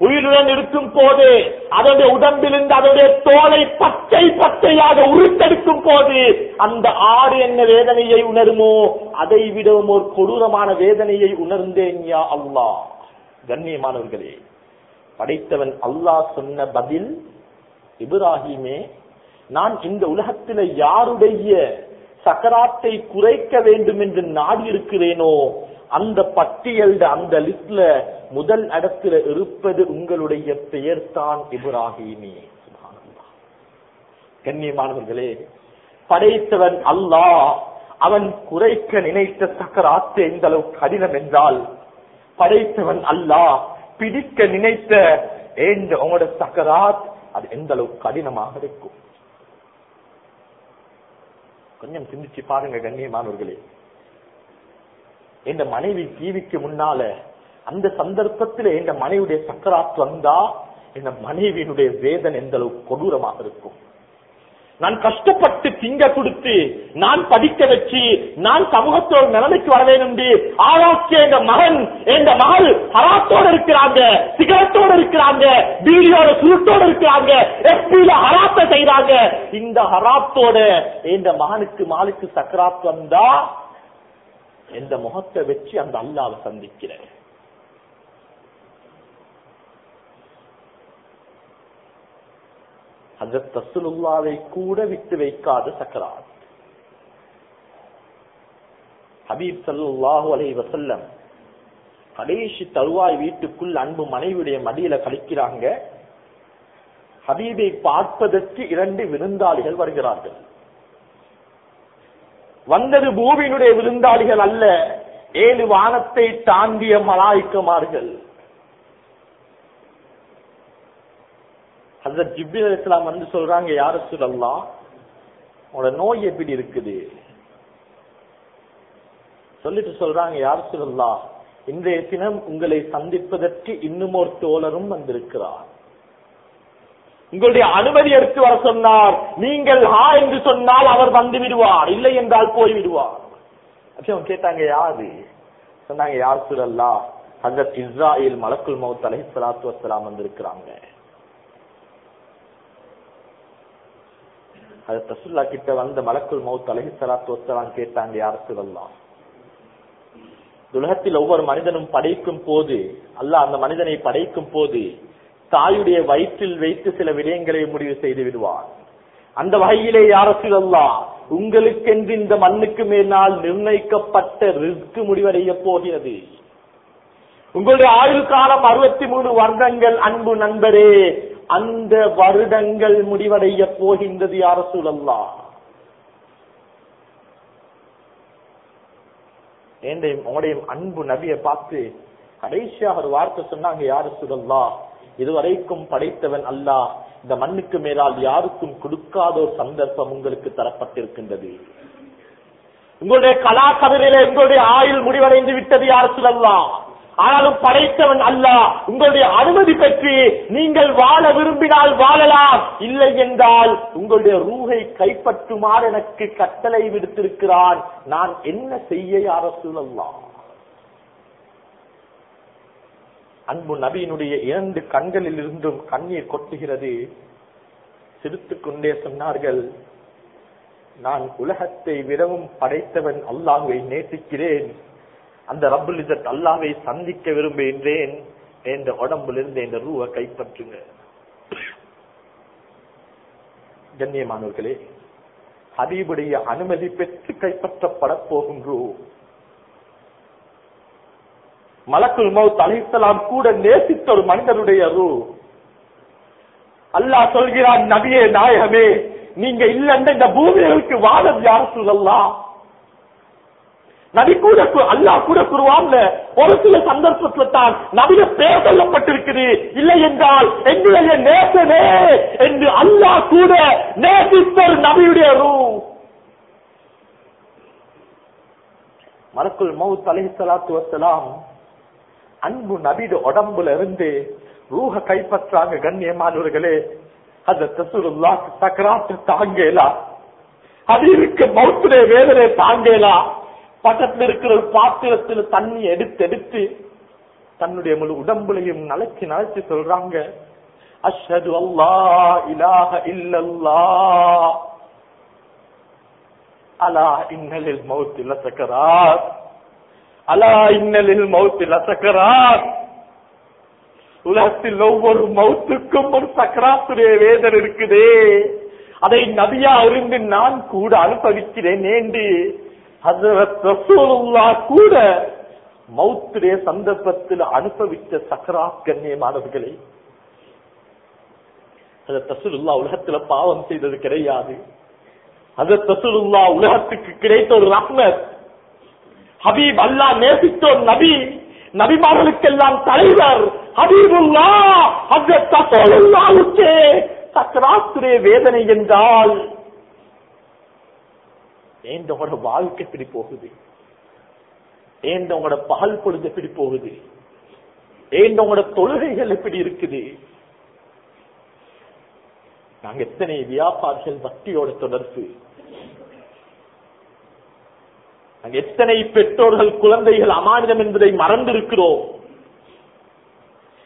உயிருடன் இருக்கும் போது அதோடைய உடம்பிலிருந்து அதோடைய தோலை பச்சை பச்சையாக உருத்தெடுக்கும் போது அந்த ஆடு என்ன வேதனையை உணருமோ அதை விடவும் ஒரு கொடூரமான வேதனையை உணர்ந்தேன் யா அல்லாஹ். கண்ணியமானவர்களே படைத்தவன் அல்லாஹ் சொன்ன பதில் இப்ராஹிமே நான் இந்த உலகத்தில யாருடைய சக்கராத்தை குறைக்க வேண்டும் என்று நாடி இருக்கிறேனோ அந்த பட்டியல் அந்த லிஸ்ட்ல முதல் இடத்துல இருப்பது உங்களுடைய பெயர் தான் இப்ராஹிமி. கண்ணியமானவர்களே படைத்தவன் அல்லாஹ். அவன் குறைக்க நினைத்த சக்கராத்து எந்த அளவுக்கு கடினம் என்றால் படைத்தவன் அல்லாஹ் பிடிக்க நினைத்த உங்களோட சக்கராத் அது எந்த அளவு கடினமாக இருக்கும்? கொஞ்சம் சிந்திச்சு பாருங்க கண்ணியமானவர்களே. என் மனைவி டிவிக்கு முன்னால அந்த சந்தர்ப்பத்தில் என் மனைவியுடைய சக்கராத் வந்தா என் மனைவியினுடைய வேதனை எந்த அளவு கொடூரமாக இருக்கும். நான் கஷ்டப்பட்டு திங்க கொடுத்து நான் படிக்க வச்சு நான் சமூகத்தோட நிலைமைக்கு வர வேண்டும் ஆரோக்கிய எங்க மகன் எங்க மகள் ஹராத்தோட இருக்கிறாங்க சிகரெட்டோட இருக்கிறாங்க பீடியோட சுருட்டோட இருக்கிறாங்க எஸ்பியில ஹராத்த செய்யறாங்க இந்த ஹராத்தோட எந்த மகனுக்கு மாலுக்கு சக்கராத் வந்தா எந்த முகத்தை வச்சு அந்த அல்லாவை சந்திக்கிறேன் ஹஜரத் ரசூலுல்லாவை கூட விட்டு வைக்காத சக்கராத் ஹபீப் சல்லாஹூ அலை வசல்லம் கடைசி தருவாய் வீட்டுக்குள் அன்பு மனைவியுடைய மடியில கழிக்கிறாங்க ஹபீபை பார்ப்பதற்கு இரண்டு விருந்தாளிகள் வருகிறார்கள் வந்தது பூமியினுடைய விருந்தாளிகள் அல்ல ஏழு வானத்தை தாண்டிய மலாய்க்குமார்கள் ஹசரத் ஜிப்ரீல் இஸ்லாம் வந்து சொல்றாங்க யார சொல்லலாம் உங்களோட நோய் எப்படி இருக்குது? சொல்லிட்டு சொல்றாங்க யார் சொல்லலாம் இன்றைய தினம் உங்களை சந்திப்பதற்கு இன்னும் ஒரு தோழரும் வந்திருக்கிறார். உங்களுடைய அனுமதி எடுத்து வர சொன்னார். நீங்கள் ஹா என்று சொன்னால் அவர் வந்து விடுவார். இல்லை என்றால் போய் விடுவார். அப்படி கேட்டாங்க யாரு? சொன்னாங்க யார் சொல்லல்லா ஹசரத் இஸ்ராயில் மலக்குல் மௌத் அலை சலாத்து வசலாம் வந்திருக்கிறாங்க. அது ரசுல்லா கிட்ட வந்த மலக்குள் மௌத் அலஹி சலாத்து வசலாம் கேட்டாங்க யார் சொல்லலாம் உலகத்தில் ஒவ்வொரு மனிதனும் படைக்கும் போது அல்லாஹ் அந்த மனிதனை படைக்கும் போது தாயுடைய வயிற்றில் வைத்து சில விடயங்களை முடிவு செய்து விடுவான். அந்த வகையிலே யார சொல்லா உங்களுக்கென்று இந்த மண்ணுக்கு மேலால் நிர்ணயிக்கப்பட்ட ரிஸ்க் முடிவடைய போகிறது. உங்களுடைய ஆயுள் காலம் அறுபத்தி மூணு வருடங்கள் அன்பு நண்பரே அந்த வருடங்கள் முடிவடைய போகின்றது யார சூழல்லா உங்களுடைய அன்பு நபியை பார்த்து கடைசியாக ஒரு வார்த்தை சொன்னாங்க யாரு சொல்லல்லா இதுவரைக்கும் படைத்தவன் அல்லா இந்த மண்ணுக்கு மேலால் யாருக்கும் கொடுக்காத ஒரு சந்தர்ப்பம் உங்களுக்கு தரப்பட்டிருக்கின்றது. உங்களுடைய கலாக்கதிரிலே உங்களுடைய ஆயுள் முடிவடைந்து விட்டது யார் சொல்லலாம் ஆனாலும் படைத்தவன் அல்ல. உங்களுடைய அனுமதி பெற்று நீங்கள் வாழ விரும்பினால் வாழலாம். இல்லை என்றால் உங்களுடைய ரூகை கைப்பற்றுமாறு எனக்கு கட்டளை விடுத்திருக்கிறான். நான் என்ன செய்ய அரசுலாம் அன்பு நபியினுடைய இரண்டு கண்களில் இருந்தும் கண்ணீர் கொட்டுகிறது. சிரித்துக் கொண்டே சொன்னார்கள் நான் உலகத்தை விடவும் படைத்தவன் அல்லாஹுவை நேசிக்கிறேன். அந்த ரப்புல் இசத் அல்லாவை சந்திக்க விரும்புகின்றேன் என்ற உடம்பிலிருந்து இந்த ரூவை கைப்பற்றுங்க. கண்ணியமானவர்களே ஹபீபுடைய அனுமதி பெற்று கைப்பற்றப்பட போகும் ரூ மலக்குல் மௌத் அலிசலாம் கூட நேசித்த ஒரு மனிதனுடைய ரூ. அல்லாஹ் சொல்கிறான் நபியே நாயகமே நீங்க இல்லைன்ற இந்த பூமிகளுக்கு வாழ யார் சொல்லலாம் நபி கூட அல்லாஹ் கூட கூறுவான்ல ஒரு சில சந்தர்ப்பத்துல தான் நபிய பேர் சொல்லப்பட்டிருக்குது. இல்லை என்றால் எங்களுடைய நேசனே என்று அல்லாஹ் கூட நேசித்தர் நபியுடைய ரூ. மலக்குள் மவுத் அலஹி சலாத்து வசலாம் அன்பு நபிடு உடம்புல இருந்து ரூஹ கைப்பற்றாங்க கண்ணியமானவர்களே. அது தசுருல்லா சக்கராத்து தாங்கேலா அது இருக்க மௌத்துடைய வேதனை தாங்கேலா. பக்கத்தில் இருக்கிற ஒரு பாத்திரத்தில் தண்ணி எடுத்து எடுத்து தன்னுடைய முழு உடம்புலையும் நலச்சி நலச்சி சொல்றாங்க. அஷது அல்லா இலாக இல்லல்லா. அலா இன்னலில் மௌத்தி லசக்கரார் அலா இன்னலில் மௌத்தி லசக்கரார் உலகத்தில் ஒவ்வொரு மௌத்துக்கும் ஒரு சக்கராத்துடைய வேதனை இருக்குதே. அதை நபியா இருந்து நான் கூட அனுபவிக்கிறேன் ஏண்டி? கூட மௌத்துடைய சந்தர்ப்பத்தில் அனுபவித்த சக்கராத் கண்ணியமானவர்களே. தசுல்லா உலகத்துல பாவம் செய்தது கிடையாது. அது தசுல்லா உலகத்துக்கு கிடைத்த ஒரு ரஹ்மத். ஹபீப் அல்லா நேசித்தோர் நபி நபிமார்களுக்கெல்லாம் தலைவர் ஹபீபுல்லா சக்கராத்துடைய வேதனை என்றால் ஏன் உங்களோட வாழ்க்கை எப்படி போகுது? ஏன் உங்களோட பகல் பொழுது எப்படி போகுது? ஏன் உங்களோட தொழுகைகள் எப்படி இருக்குது? நாங்க எத்தனை வியாபாரிகள் பக்தியோட தொடர்பு? நாங்க எத்தனை பெற்றோர்கள் குழந்தைகள் அமானிதம் என்பதை மறந்திருக்கிறோம்?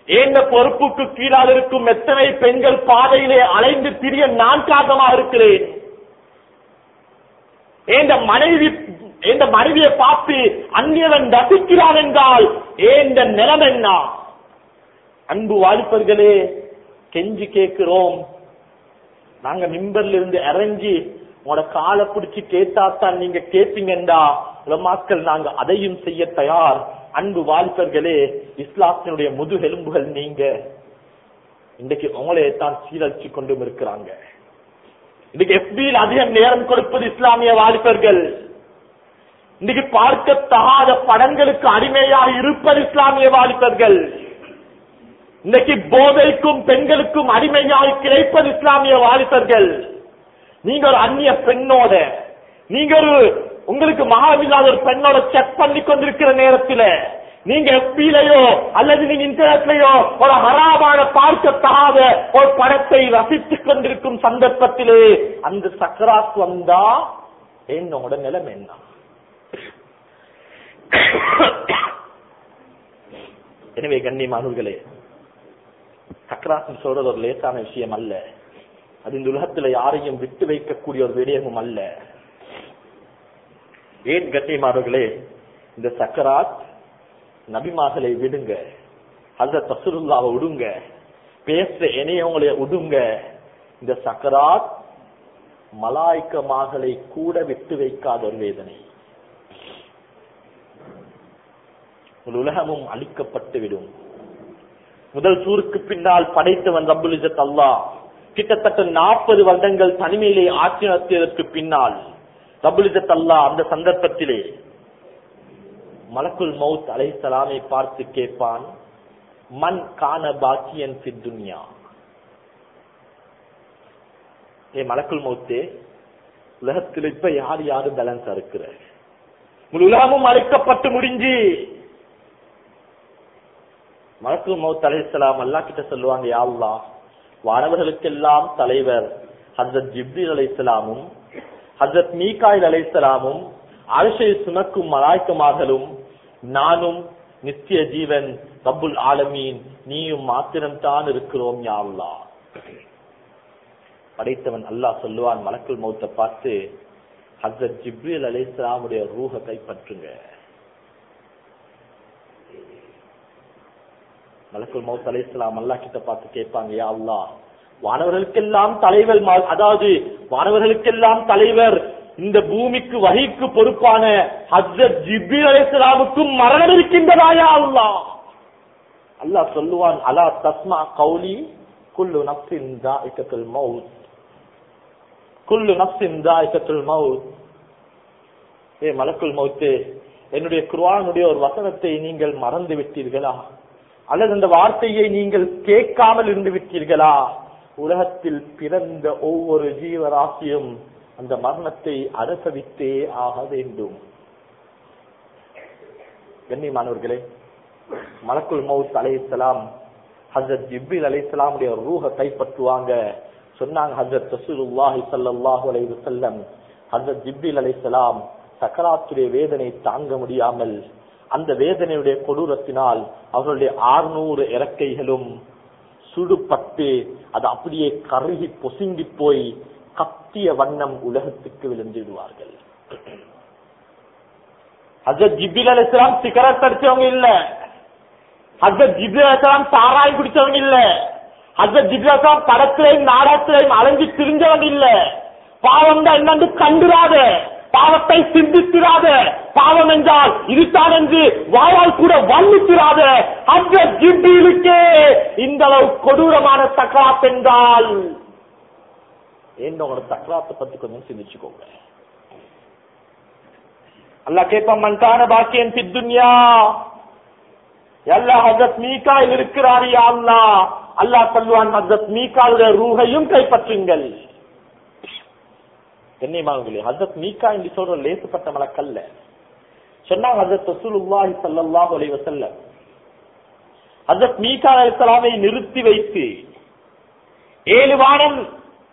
ஏந்த பொறுப்புக்கு கீழால் இருக்கும் எத்தனை பெண்கள் பாதையிலே அலைந்து திரிய நான் காரணமாக இருக்கிறேன்? ஏந்த மனைவி இந்த மனைவியை பார்த்து அந்நியவன் ரசிக்கிறான் என்றால் ஏந்த நிலம் என்ன? அன்பு வாலிபர்களே கெஞ்சி கேட்கிறோம். நாங்க மிம்பர்ல இருந்து இறங்கி உங்களோட காலை பிடிச்சி கேட்டாத்தான் நீங்க கேட்பீங்கண்டா? உலமாக்கள் நாங்க அதையும் செய்ய தயார். அன்பு வாலிபர்களே இஸ்லாத்தினுடைய முதுகெலும்புகள் நீங்க. இன்றைக்கு உங்களே தான் சீரழிச்சு கொண்டும் இருக்கிறாங்க. இன்னைக்கு எஃபியில் அதிகம் நேரம் கொடுப்பது இஸ்லாமிய வாலிபர்கள். இன்னைக்கு பார்க்கத்தகாத படங்களுக்கு அடிமையாக இருப்பது இஸ்லாமிய வாலிபர்கள். இன்னைக்கு போதைக்கும் பெண்களுக்கும் அடிமையாக கிடைப்பது இஸ்லாமிய வாலிபர்கள். நீங்க ஒரு அந்நிய பெண்ணோட நீங்க ஒரு உங்களுக்கு மகாவில்லாத ஒரு பெண்ணோட செக் பண்ணி கொண்டிருக்கிற நேரத்தில் நீங்க எப்பிலையோ அல்லது நீங்க இன்டர்நெட்லயோ ஒரு ஹராமான பார்க்கத்தகாத ஒரு படத்தை ரசித்துக் கொண்டிருக்கும் சந்தர்ப்பத்திலே அந்த சக்கராத் வந்தா என்னோட நிலம் என்ன? எனவே கண்ணியமானவர்களே சக்கராத் சொல்றது ஒரு லேசான விஷயம் அல்ல. அது இந்த உலகத்துல யாரையும் விட்டு வைக்கக்கூடிய ஒரு விடயமும் அல்ல. ஏன் கண்ணியமானவர்களே இந்த சக்கராத் நபிமார்களை விடுங்க. அந்த தசுருல்லாவை விடுங்க பேச இணையவங்களை விடுங்க இந்த சக்கராத் மலாய்க்கமாகளை கூட விட்டு வைக்காத ஒரு வேதனை. ஒரு உலகமும் அழிக்கப்பட்டு விடும். முதல் சூருக்கு பின்னால் படைத்தவன் ரப்புல் இஜத் கிட்டத்தட்ட நாற்பது வருடங்கள் தனிமையிலே ஆட்சி நடத்தியதற்கு பின்னால் ரப்புல் இஜத் அந்த சந்தர்ப்பத்திலே மலக்குல் மவுத் அலைசலாமை பார்த்து கேட்பான் மண் காண பாக்கியன் சித்துன்யா ஏ மலக்குல் மவுத்தே உலகத்தில் இப்ப யார் யாரு பேலன்ஸ் அறுக்கிற உலகமும் அழைக்கப்பட்டு முடிஞ்சு. மலக்குள் மௌத் அலைசலாம் அல்லா கிட்ட சொல்லுவாங்க யா வானவர்களுக்கெல்லாம் தலைவர் ஹசரத் ஜிப்ரீல் அலைசலாமும் ஹசரத் மீகாயில் அலைசலாமும் அரசை சுமக்கும் மலாய்க்குமார்களும் நானும் நித்திய ஜீவன் ரப்புல் ஆலமீன் நீயும் மாத்திரம்தான் இருக்கிறோம் யாவ்லா படைத்தவன் அல்லாஹ் சொல்லுவான் மலக்குல் மௌத்த பார்த்து ஹசரத் ஜிப்ரீல் அலைசலாமுடைய ரூஹ கைப்பற்றுங்க. மலக்குல் மௌத் அலைசலாம் அல்லா கிட்ட பார்த்து கேட்பாங்க யா அல்லாஹ் வானவர்களுக்கெல்லாம் தலைவர் மா- அதாவது வானவர்களுக்கெல்லாம் தலைவர் இந்த பூமிக்கு வகைக்கு பொறுப்பான ஹஜ்ரத் ஜிபி அலைஹிஸ்ஸலாமுக்கும் மரணம் இருக்கின்றதாயா யா அல்லாஹ்? அல்லாஹ் சொல்லுவான் அலா தஸ்மா கௌலி குல்லு நப்சின் இக்கத்துல் மௌத். குல்லு நப்சின் இக்கத்துல் மௌத். ஏ மலக்குல் மௌத்தே என்னுடைய குர்ஆனுடைய ஒரு வசனத்தை நீங்கள் மறந்து விட்டீர்களா? அல்லது அந்த வார்த்தையை நீங்கள் கேட்காமல் இருந்து விட்டீர்களா? உலகத்தில் பிறந்த ஒவ்வொரு ஜீவராசியும் அந்த மரணத்தை அரசவித்தே ஆக வேண்டும். கண்ணியமானவர்களே மலக்குல் மவுத் அலைஹிஸ்ஸலாம் ஹஜரத் ஜிப்ரீல் அலைஹிஸ்ஸலாமுடைய ரூஹ கைப்பற்றுவாங்க. சொன்னாங்க ஹசரத் ரசூலுல்லாஹி ஸல்லல்லாஹு அலைஹி வஸல்லம் ஹஜரத் ஜிப்ரீல் அலைஹிஸ்ஸலாம் சக்கராத்துடைய வேதனை தாங்க முடியாமல் அந்த வேதனையுடைய கொடூரத்தினால் அவர்களுடைய ஆறுநூறு இறக்கைகளும் சுடுபட்டு அது அப்படியே கருகி பொசுங்கி போய் கத்திய வண்ணம் உலகத்துக்கு விழுந்திடுவார்கள் ஹஜரத் ஜிபில் அலிஸ்லாம் சிகரெட் அடிச்சவங்க இல்ல. ஹஜரத் ஜிபில் அலிஸ்லாம் சாராயம் குடிச்சவங்க இல்ல. ஹஜரத் ஜிபில் அலிஸ்லாம் படத்திலையும் நாடகத்திலையும் அலைஞ்சு திரிஞ்சவங்க இல்ல. பாவம் தான் என்னன்னு கண்டுராத. பாவத்தை சிந்தித்திராத. பாவம் என்றால் இதுதான் என்று வாயால் கூட வர்ணித்திராத அந்த ஜிபிலுக்கே இந்த அளவு கொடூரமான சக்கராத் என்றால் ஏன் உங்களோட சக்கராத்தை பத்தி கொஞ்சம் சிந்திச்சுக்கோங்க. அல்லாஹ் கேட்பான் மன்கான பாக்கியன் பித்துன்யா எல்லா ஹசத் மீகா இருக்கிறார் யா அல்லா சொல்லுவான் ஹசத் மீகாவுடைய ரூகையும் கைப்பற்றுங்கள். கண்ணியமானவர்களே ஹசத் மீகா என்று சொல்ற லேசுப்பட்ட மலக்கல்ல. சொன்னாங்க ஹசரத் ரசூலுல்லாஹி ஸல்லல்லாஹு அலைஹி வஸல்லம். ஹசரத் மீகா அலைஹிஸ்ஸலாமை நிறுத்தி வைத்து ஏழு வானம்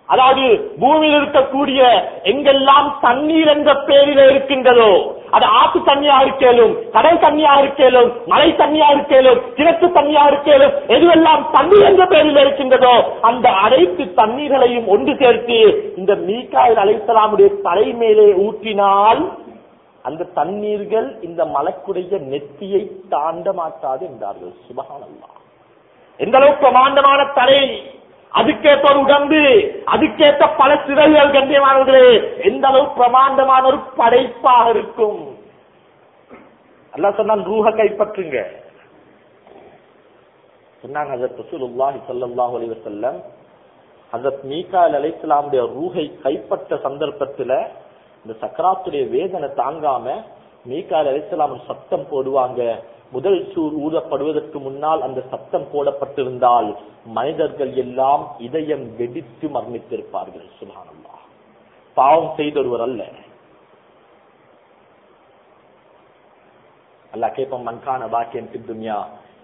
அதாவது பூமியில் இருக்கக்கூடிய எங்கெல்லாம் தண்ணீர் என்ற பேரில் இருக்கின்றதோ அது ஆற்று தண்ணியா இருக்கேலும் கடல் தண்ணியா இருக்கேலும் மழை தண்ணியா இருக்கேலும் கிழக்கு தண்ணியா இருக்கேலும் எதுவெல்லாம் தண்ணீர் என்ற பேரில் இருக்கின்றதோ அந்த அனைத்து தண்ணீர்களையும் ஒன்று சேர்த்து இந்த மீக்காயில் அலைசலாமுடைய தலை மேலே ஊற்றினால் அந்த தண்ணீர்கள் இந்த மலக்குடைய நெத்தியை தாண்ட மாட்டாது என்றார்கள். சுபகானல்லா. எந்த அளவுக்கு பிரமாண்டமான தலை அதுக்கேற்ற ஒரு உடம்பு அதுக்கேற்ற பல சிறைகள் கண்டியமானவர்களே எந்த அளவு பிரமாண்டமான ஒரு படைப்பாக இருக்கும்? அல்லா சொன்னால் ரூஹ கைப்பற்றுங்க. சொன்னாங்க ஹசரத் ரசூலுல்லாஹி ஸல்லல்லாஹு அலைஹி வஸல்லம் ஹசரத் மீகால் அலைஹிஸ்ஸலாமுடைய ரூஹை கைப்பற்ற சந்தர்ப்பத்துல இந்த சக்கராத்துடைய வேதனை தாங்காம மீகால் அலைஹிஸ்ஸலாம் சத்தம் போடுவாங்க. முதல் சூர் ஊதப்படுவதற்கு முன்னால் அந்த சத்தம் போடப்பட்டிருந்தால் மனிதர்கள் எல்லாம் இதயம் வெடித்து மரணித்திருப்பார்கள். சுபானல்லா பாவம் செய்தொருவர் அல்ல. அல்லாஹ் கேட்போம் மன்கான பாக்கியம் துன்யா.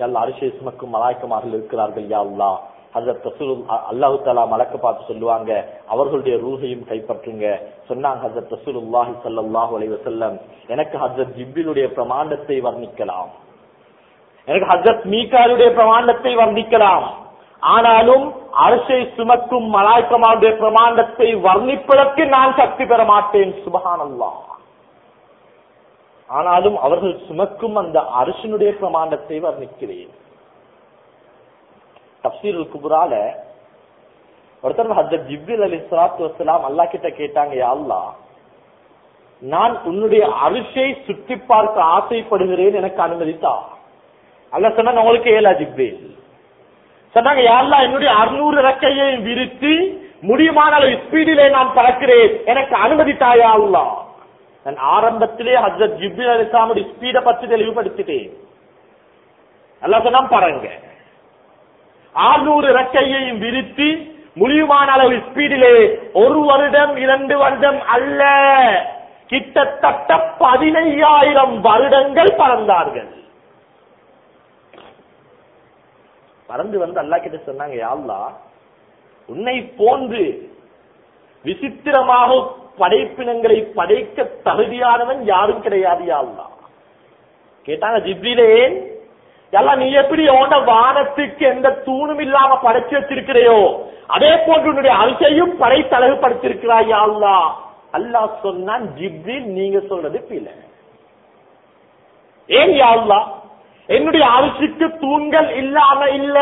எல்லா அரிசி சுமக்கும் மலாய்க்கமாக இருக்கிறார்கள் யா அல்லா ஹசரத் ரசூல் அல்லாஹு தாலா மலக்க பார்த்து சொல்லுவாங்க அவர்களுடைய ரூஹையும் கைப்பற்றுங்க. சொன்னாங்க ஹசரத் ரசூலுல்லாஹி உல்லாஹி அலைஹி அலைவசல்லம் எனக்கு ஹசரத் ஜிப்பினுடைய பிரமாண்டத்தை வர்ணிக்கலாம். எனக்கு ஹசரத் மீகாருடைய பிரமாண்டத்தை வர்ணிக்கலாம். ஆனாலும் அரசை சுமக்கும் மலாய்க்கமாவுடைய பிரமாண்டத்தை வர்ணிப்பதற்கு நான் சக்தி பெற மாட்டேன். சுபஹானல்லாஹ் ஆனாலும் அவர்கள் சுமக்கும் அந்த அரசனுடைய பிரமாண்டத்தை வர்ணிக்கிறேன். தப்சீர் குபுரால ஒருத்தர் ஹஜர் ஜிப்ரில் அலி சலாத்து வசலாம் அல்லா கிட்ட கேட்டாங்க யா நான் உன்னுடைய அரிசை சுற்றி பார்க்க ஆசைப்படுகிறேன் எனக்கு அனுமதித்தா? அல்ல சொன்னாங்க உங்களுக்கு ஏலா ஜிப்ரில் சொன்னாங்க யாரெல்லாம் என்னுடைய அறுநூறு ரக்கையை விரித்து முடியுமான அளவு ஸ்பீடிலே நான் பறக்கிறேன். எனக்கு அனுமதித்தாயா அல்லா நான் ஆரம்பத்திலே ஹசரத் ஜிப்ரில் அலிஸ்லாமுடைய ஸ்பீட பத்தி தெளிவுபடுத்திட்டேன். நல்லா சொன்னா பாருங்க. ஆறுநூறு ரக்கையையும் விரித்து முடியுமான அளவு ஸ்பீடிலே ஒரு வருடம் இரண்டு வருடம் அல்ல. கிட்டத்தட்ட பதினையாயிரம் வருடங்கள் பறந்தார்கள். பறந்து வந்து அல்லா கிட்ட சொன்னாங்க யாழ்லா உன்னை போன்று விசித்திரமாக படைப்பினங்களை படைக்க தகுதியானவன் யாரும் கிடையாது யாழ்லா கேட்டாங்க ஜிப்ரிலே எல்லாம் நீ எப்படி உன வானத்துக்கு எந்த தூணும் இல்லாம படைச்சு வச்சிருக்கிறையோ அதே போன்று உன்னுடைய அரிசையும் படைத்தழகு படைத்திருக்கிறாய் அல்லா அல்லாஹ் சொன்னான் ஜிப்ரில் நீங்க சொல்றது பில ஏன் யாழ்லா என்னுடைய அரிசிக்கு தூண்கள் இல்லாம இல்ல.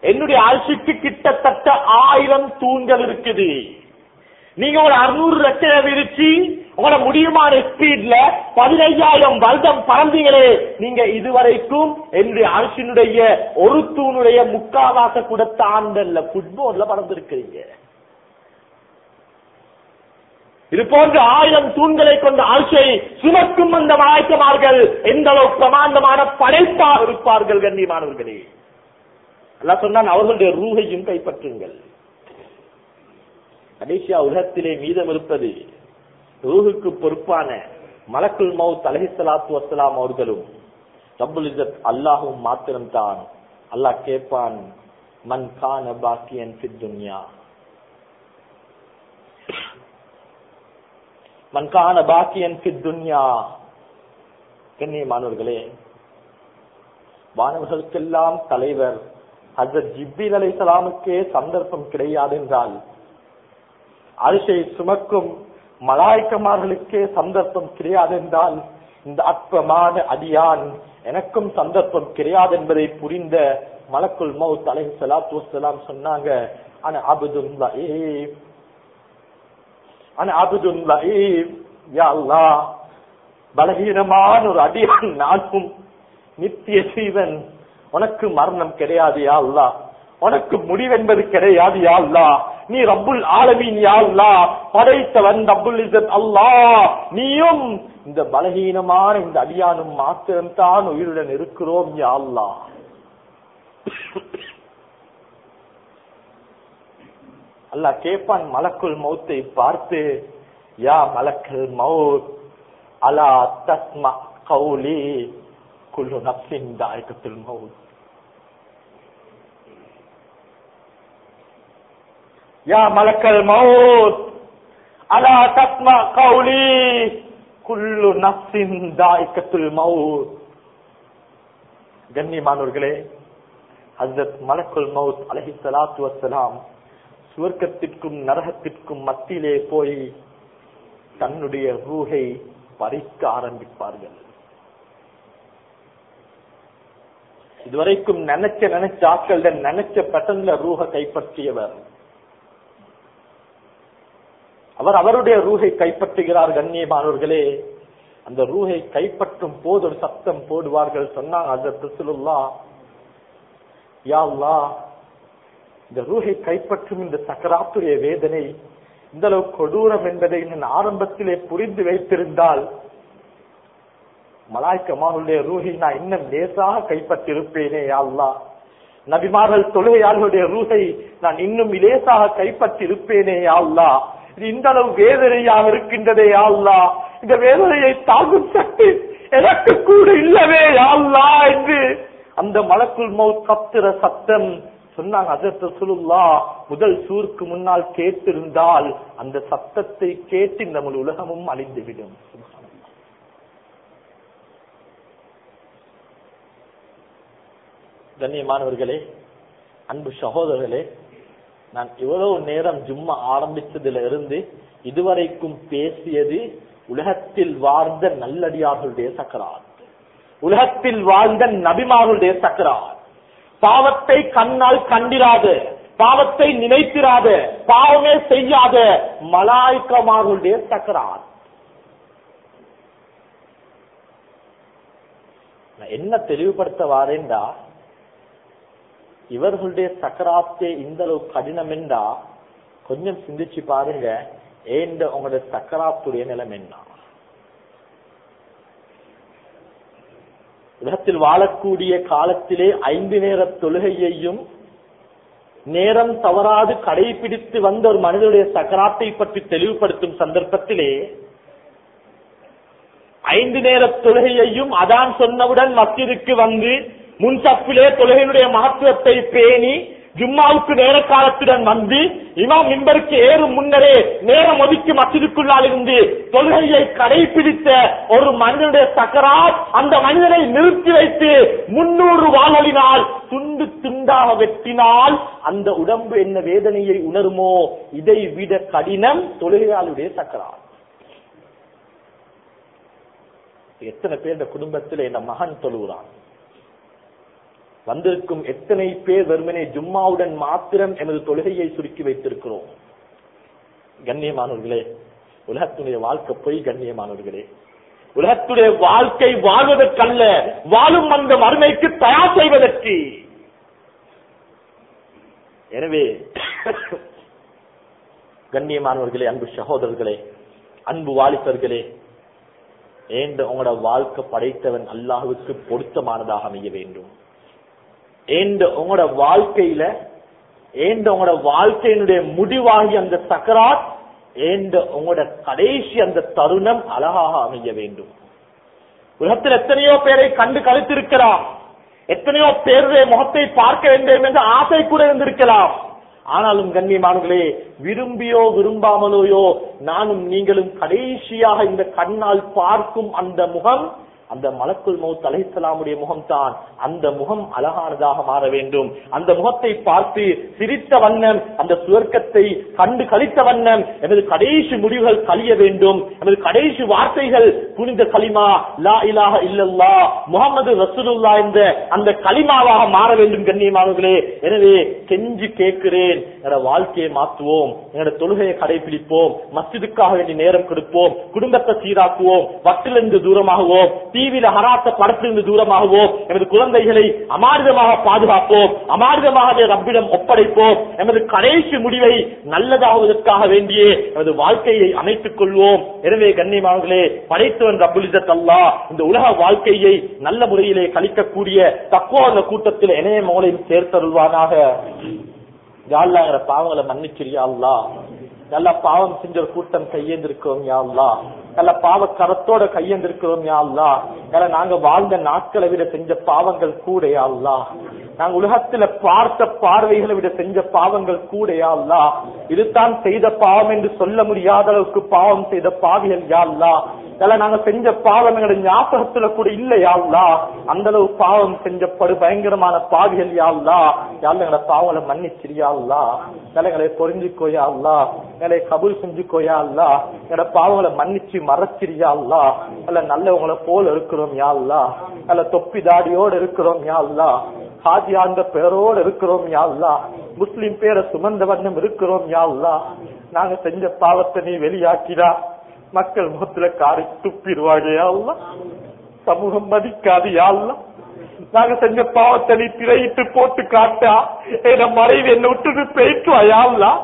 என்னுடைய அரிசிக்கு கிட்டத்தட்ட ஆயிரம் தூண்கள் இருக்குது. நீங்க ஒரு அறுநூறு லட்சம் விரிச்சு உங்களோட முடியுமான ஸ்பீட்ல பதினைஞ்சாயிரம் வருடம் பறந்தீங்களே நீங்க இதுவரைக்கும் என்னுடைய அரசினுடைய ஒரு தூணுடைய முக்காவாக கூட தாண்டல்ல புட்போர்ல பறந்திருக்கிறீங்க. இது போன்ற ஆயிரம் தூண்களை கொண்ட ஆட்சியை சுமக்கும் அந்த வாய்க்கமார்கள் எந்த அளவு பிரமாண்டமான படைப்பாக இருப்பார்கள் கண்ணியமானவர்களே எல்லாம் சொன்னான் அவர்களுடைய ரூகையும் கைப்பற்றுங்கள். கடைசியா உலகத்திலே மீதம் இருப்பது ரூகுக்கு பொறுப்பான மலக்குள் மவுத் அலஹிசலாத்து வசலாம் அவர்களும் ரப்புல் இசத் அல்லாஹும் மாத்திரம்தான். அல்லாஹ் கேட்பான் மன் கான பாக்கியன் சித்துன்யா மன்கான பாக்கியன் பாக்கியன் துன்யா. கண்ணியமானவர்களே மாணவர்களுக்கெல்லாம் தலைவர் ஹசரத் ஜிப்ரீல் அலை சலாமுக்கே சந்தர்ப்பம் கிடையாது என்றால் அரிசை சுமக்கும் மலாய்க்கமார்களுக்கே சந்தர்ப்பம் கிடையாது என்றால் இந்த அற்பமான அடியான் எனக்கும் சந்தர்ப்பம் கிடையாது என்பதை புரிந்த மலக்குள் மவுத் அலை சலாத்து சொன்னாங்க. ஆனா அபுதும் ஆனா அபுதும் யா அல்லாஹ் பலகீனமான ஒரு அடியான் நானும் நித்திய சீவன் உனக்கு மரணம் கிடையாது யா உனக்கு முடிவென்பது கிடையாது யா அல்லாஹ் நீ ரப்புல் ஆலமீன் யா அல்லாஹ் படைத்தவன் ரப்புல் இஸ்ஸத் அல்லாஹ் நீயும் இந்த பலகீனமான இந்த அடியானும் மாத்திரம்தான் உயிருடன் இருக்கிறோம் யா அல்லாஹ் அல்லாஹ் கேப்பான் மலக்குள் மௌத்தை பார்த்து யா மலக்கல் மவுத் அலா தஸ்மா கௌலி குல்லு நப்சின் தாயகத்தில் மவுத் யா மலக்கல் மவுத் அலா தஸ்மா கௌலி குள்ளு நப்சின் தாயக்கத்துல் மவுத் கண்ணியமானவர்களே ஹசரத் மலக்குல் மவுத் அலஹி சலாத்து வசலாம் சுவர்க்கத்திற்கும் நரகத்திற்கும் மத்தியிலே போய் தன்னுடைய ரூகை பறிக்க ஆரம்பிப்பார்கள். இதுவரைக்கும் நினைச்ச நினைச்ச ஆக்கள் நினைச்ச பட்டன்ல ரூக கைப்பற்றியவர். அவர் அவருடைய ரூகை கைப்பற்றுகிறார் கண்ணியமானவர்களே. அந்த ரூகை கைப்பற்றும் போது ஒரு சத்தம் போடுவார்கள். சொன்னாங்க அதற்கு சொல்லுல்லா யா இந்த ரூஹை கைப்பற்றும் இந்த சக்கராத்துடைய வேதனை இந்த அளவு கொடூரம் என்பதை நான் ஆரம்பத்திலே புரிந்து வைத்திருந்தால் மலாய்க்கமாவுடைய ரூஹை நான் இன்னும் லேசாக கைப்பற்றிருப்பேனே யா நபிமார்கள் தொழுகையாளர்களுடைய ரூஹை நான் இன்னும் லேசாக கைப்பற்றிருப்பேனே யா இது இந்த அளவு வேதனையாக இருக்கின்றதே யா இந்த வேதனையை தாங்கும் சக்தி எனக்கு கூட இல்லவே யா என்று அந்த மலக்குள் மௌ கத்துற சத்தம் சொன்னாங்க அதற்கு சொல்லுல்லா முதல் சூருக்கு முன்னால் கேட்டிருந்தால் அந்த சத்தத்தை கேட்டு இந்த முழு உலகமும் அழிந்துவிடும். கண்ணியமானவர்களே அன்பு சகோதரர்களே நான் இவ்வளவு நேரம் ஜும்மா ஆரம்பித்ததுல இருந்து இதுவரைக்கும் பேசியது உலகத்தில் வாழ்ந்த நல்லடியார்களுடைய சக்கரார் உலகத்தில் வாழ்ந்த நபிமார்களுடைய சக்கரார் பாவத்தை கண்ணால் கண்டிராது. பாவத்தை நினைத்திராத. பாவமே செய்யாத. மலாய்க்கமார்களுடைய சக்கராத் நான் என்ன தெளிவுபடுத்த வாரேண்டா இவர்களுடைய சக்கராத்தே இந்த அளவு கடினம் என்றா கொஞ்சம் சிந்திச்சு பாருங்க. ஏண்ட உங்களுடைய சக்கராத்துடைய நிலம் என்ன உலகத்தில் வாழக்கூடிய காலத்திலே ஐந்து நேர தொழுகையையும் நேரம் தவறாது கடைபிடித்து வந்த ஒரு மனிதனுடைய சக்கராத்தை பற்றி தெளிவுபடுத்தும் சந்தர்ப்பத்திலே ஐந்து நேர தொழுகையையும் அதான் சொன்னவுடன் மஸ்ஜிதுக்கு வந்து முன்சப்பிலே தொழுகையினுடைய மகத்துவத்தை பேணி ஜும்மாவுக்கு நேர காலத்துடன் வந்து இமாம் மிம்பருக்கு ஏறும் முன்னரே நேரம் ஒதுக்கி மசிதுக்குள்ளால் இருந்து தொழுகையை கடைபிடித்த ஒரு மனிதனுடைய சக்கராத் அந்த மனிதனை நிறுத்தி வைத்து முன்னூறு வாழலினால் துண்டு துண்டாக வெட்டினால் அந்த உடம்பு என்ன வேதனையை உணருமோ இதை விட கடினம் தொழுகையாளுடைய சக்கராத் எத்தனை பேர் இந்த குடும்பத்தில் இந்த மகன் தொழுகிறான் வந்திருக்கும் எத்தனை பேர் வெறுமனே ஜும்மாவுடன் மாத்திரம் எனது தொழுகையை சுருக்கி வைத்திருக்கிறோம்? கண்ணியமானவர்களே உலகத்துடைய வாழ்க்கை பொய் கண்ணியமானவர்களே. உலகத்துடைய வாழ்க்கை வாழ்வதற்கல்ல வாழும் அந்த மறுமைக்கு தயார் செய்வதற்கு. எனவே கண்ணியமானவர்களே அன்பு சகோதரர்களே அன்பு வாலிபர்களே ஏண்ட உங்களோட வாழ்க்கை படைத்தவன் அல்லாஹுக்கு பொருத்தமானதாக அமைய வேண்டும்? ஏண்ட உங்களோட வாழ்க்கையில ஏண்ட உங்களோட வாழ்க்கையினுடைய முடிவாகி அந்த சக்கராத் ஏண்ட உங்களோட கடைசி அந்த தருணம் அழகாக அமைய வேண்டும். உலகத்தில் எத்தனையோ பேரை கண்டு கழித்திருக்கலாம் எத்தனையோ பேருடைய முகத்தை பார்க்க வேண்டும் என்ற ஆசை கூட இருந்திருக்கலாம். ஆனாலும் கண்ணியமானங்களே விரும்பியோ விரும்பாமலோயோ நானும் நீங்களும் கடைசியாக இந்த கண்ணால் பார்க்கும் அந்த முகம் அந்த மலக்குள் மௌத் அலைசலாமுடைய முகம்தான். அந்த முகம் அழகானதாக மாற வேண்டும். அந்த முகத்தை பார்த்து சிரித்த வண்ணம் அந்த சுவர்க்கத்தை கண்டு கழித்த வண்ணம் எனது கடைசி முடிவுகள் கழிய வேண்டும். எனது கடைசி வார்த்தைகள் புனித கலிமா லா இலாக இல்லல்லா முகமது ரசூலுல்லா என்ற அந்த களிமாவாக மாற வேண்டும் கண்ணியமானவர்களே. எனவே கெஞ்சி கேட்கிறேன் என வாழ்க்கையை மாற்றுவோம் எங்களோட தொழுகையை கடைபிடிப்போம் மசிதுக்காக வேண்டிய நேரம் கொடுப்போம் குடும்பத்தை சீராக்குவோம் வட்டிலிருந்து தூரமாகுவோம் டிவியில ஹராத்த படத்திலிருந்து தூரமாகுவோம். எமது குழந்தைகளை அமாரிதமாக பாதுகாப்போம். அமாரிதமாக ரப்பிடம் ஒப்படைப்போம். எமது கடைசி முடிவை நல்லதாகுவதற்காக வேண்டியே எமது வாழ்க்கையை அமைத்துக் கொள்வோம். எனவே கண்ணியமானவர்களே படைத்தவன் ரப்புல் அல்லா இந்த உலக வாழ்க்கையை நல்ல முறையிலே கழிக்கக்கூடிய தக்குவ அந்த கூட்டத்தில் இணைய மோளையும் சேர்த்தருள்வானாக. யாழ்லாங்கிற பாவங்களை மன்னிச்சிரியா அல்லா நல்லா பாவம் செஞ்ச ஒரு கூட்டம் கையேந்திருக்கிறோம் யா நல்ல பாவ கரத்தோட கையேந்திருக்கிறோம் யா நல்ல ஏன்னா நாங்க வாழ்ந்த நாட்களை விட செஞ்ச பாவங்கள் கூட யா நாங்க உலகத்துல பார்த்த பார்வைகளை விட செஞ்ச பாவங்கள் கூட யா இதுதான் செய்த பாவம் என்று சொல்ல முடியாத அளவுக்கு பாவம் செய்த பாவிகள் யா இதெல்லாம் நாங்க செஞ்ச பாவம் எங்களுடைய ஞாபகத்துல கூட இல்ல யாழ்லா அந்த அளவு பாவம் செஞ்சப்படு பயங்கரமான பாவிகள் யாவுலா யாரு எங்களை பாவங்களை மன்னிச்சிரியாள்லா எங்களை பொறிஞ்சுக்கோயாள்லா நிலையை கபூல் செஞ்சுக்கோயாள்லா எங்களோட பாவங்களை மன்னிச்சு மறைச்சிரியாள்லா அல்ல நல்லவங்களை போல இருக்கிறோம் யாழ்லா நல்ல தொப்பி தாடியோடு இருக்கிறோம் யாழ்லா ஹாஜியாந்த பேரோடு இருக்கிறோம் யாழ்லா முஸ்லிம் பேரை சுமந்த வண்ணம் இருக்கிறோம் யாழ்லா நாங்க செஞ்ச பாவத்தை நீ வெளியாக்கிறா மக்கள் முகத்துல காரி துப்பிடுவாங்க யாழ்லா சமூகம் மதிக்காது யாழ்லாம் நாங்க செஞ்ச பாவத்தை நீ திரையிட்டு போட்டு காட்டா என்ன மறைவு என்ன விட்டுட்டு போயிட்டு யாழ்லாம்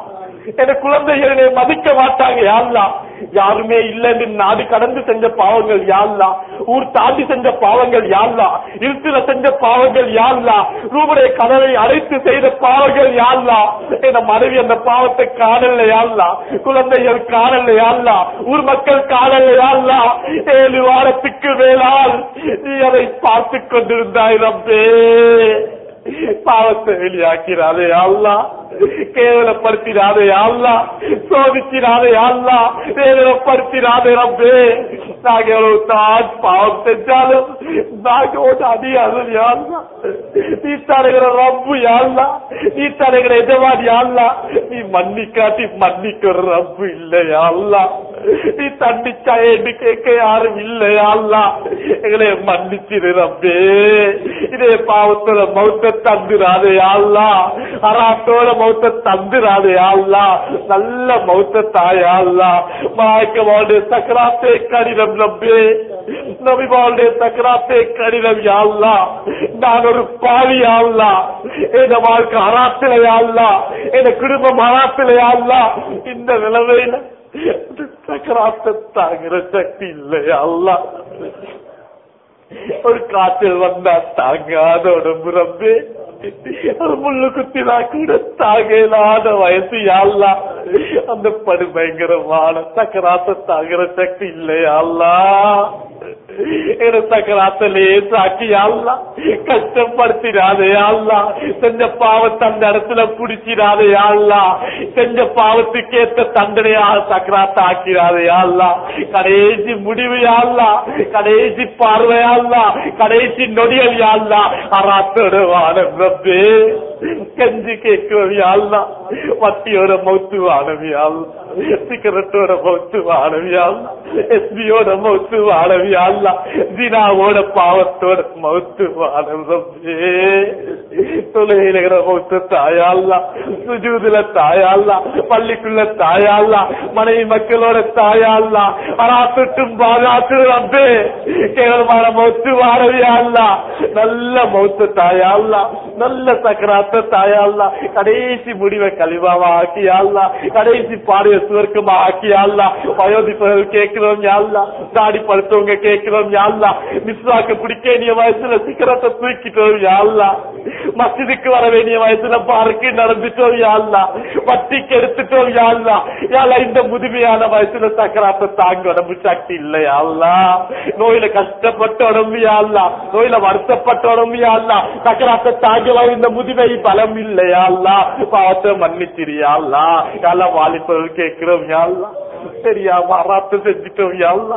என குழந்தைகளை என்னை மதிக்க மாட்டாங்க யாருலாம் யாருமே இல்லைன்னு நாடு கடந்து செஞ்ச பாவங்கள் யாருலாம் ஊர் தாண்டி செஞ்ச பாவங்கள் யாருலாம் இருத்துல செஞ்ச பாவங்கள் யாருலாம் ரூபடைய கதவை அழைத்து செய்த பாவங்கள் யாருலாம் என் மனைவி அந்த பாவத்தை காணல யாருலாம் குழந்தைகள் காணல யாருலாம் ஊர் மக்கள் காணல யாருலாம் ஏழு வாரத்துக்கு மேலால் நீ அதை பார்த்து கொண்டிருந்தாய் ரப்பே பாவத்தை வெளியாக்கிறாதே அல்லா கேவலப்படுத்தினாதே அல்லா சோதிக்கிறாதே அல்லா வேதனைப்படுத்தினாதே ரப்பே நாங்க எவ்வளவு தான் பாவம் செஞ்சாலும் நாங்க ஒரு அடி அருள் நீ தருகிற ரப்பு யாழ்லா நீ தருகிற எஜமாடி யாழ்லா நீ மன்னிக்காட்டி மன்னிக்கிற ரப்பு இல்லையா அல்லா நீ தண்டிச்சா என்று கேட்க யாரும் இல்லையா அல்லா எங்களை மன்னிச்சிரு ரப்பே இதே மௌத்த தந்துராதே அல்லா அராத்தோட மௌத்த தந்துராதே அல்லா நல்ல மௌத்த தாயா அல்லா மாய்க்கவாவுடைய சக்கராத்தே கடினம் ரப்பே நபிபாவுடைய சக்கராத்தே யாழ்லா நான் ஒரு பாவி யாழ்லா என் வாழ்க்கை அராத்தில யாழ்லா என் குடும்பம் அராத்தில யாழ்லா இந்த நிலவையில சக்கராத்தை சக்தி இல்லையா அல்லா ஒரு காய்ச்சல் வந்தா தாங்காத உடம்பு ரப்பே ஒரு முள்ளு குத்தினா கூட தாங்கலாத வயசு யாழ்லா அந்த படு பயங்கரமான சக்கராத்தை தாங்குற சக்தி இல்லையா அல்லா என சக்கராத்திலே சாக்கி அல்லா கஷ்டப்படுத்தினாதே செஞ்ச பாவத்தை அந்த இடத்துல புடிச்சிடாதே அல்லா செஞ்ச பாவத்துக்கு ஏத்த தண்டனையா சக்கராத்த ஆக்கிறாதே அல்லா கடைசி முடிவு யாழ்லா கடைசி பார்வையாள்லா கடைசி நொடியல் யாழ்லா அராத்தோடு வானம் கஞ்சி கேட்கிறோம் அல்லா வட்டியோட மௌத்து வானவி அல்லா சிகரெட்டோட மௌத்து வானவி அல்லா எஸ்பியோட மௌத்து வானவி அல்லா தினாவோட பாவத்தோட மௌத்து வாழவே தொலைகிற மௌத்து தாயாள்லா சுஜூதுல தாயாள்லா பள்ளிக்குள்ள தாயாள்லா மனைவி மக்களோட தாயாள்லா அராத்துட்டும் பாதாத்து ரப்பே கேவலமான மௌத்து வானவியாள்லா நல்ல மௌத்து தாயாள்லா நல்ல சக்கரா தாயாள்லா கடைசி முடிவை கழிவாவா ஆக்கியாள்லா கடைசி பாடைய சுவர்க்கமா ஆக்கியாள்லா வயோதிப்பவர்கள் கேட்கிறோம் யாழ்லா தாடி படுத்தவங்க கேட்கிறோம் யாழ்லா மிஸ்வாக்கு பிடிக்க வேண்டிய வயசுல சிக்கரத்தை தூக்கிட்டோம் யாழ்லா மசிதுக்கு வர வேண்டிய வயசுல பார்க்கு நடந்துட்டோம் யாழ்லா வட்டிக்கு எடுத்துட்டோம் யாழ்லா யாழ்லா இந்த முதுமையான வயசுல சக்கராத்தை தாங்க உடம்பு சக்தி இல்லையா நோயில கஷ்டப்பட்ட உடம்பு யாழ்லா நோயில வருத்தப்பட்ட உடம்பு யாழ்லா சக்கராத்தை தாங்கலாம் இந்த முதுமை பலம் இல்லையா அல்லா? மன்னிச்சிரியாள்லா கல வாலிப்பது கேட்கிறோம் யாழ்லா தெரியாம யாழ்லா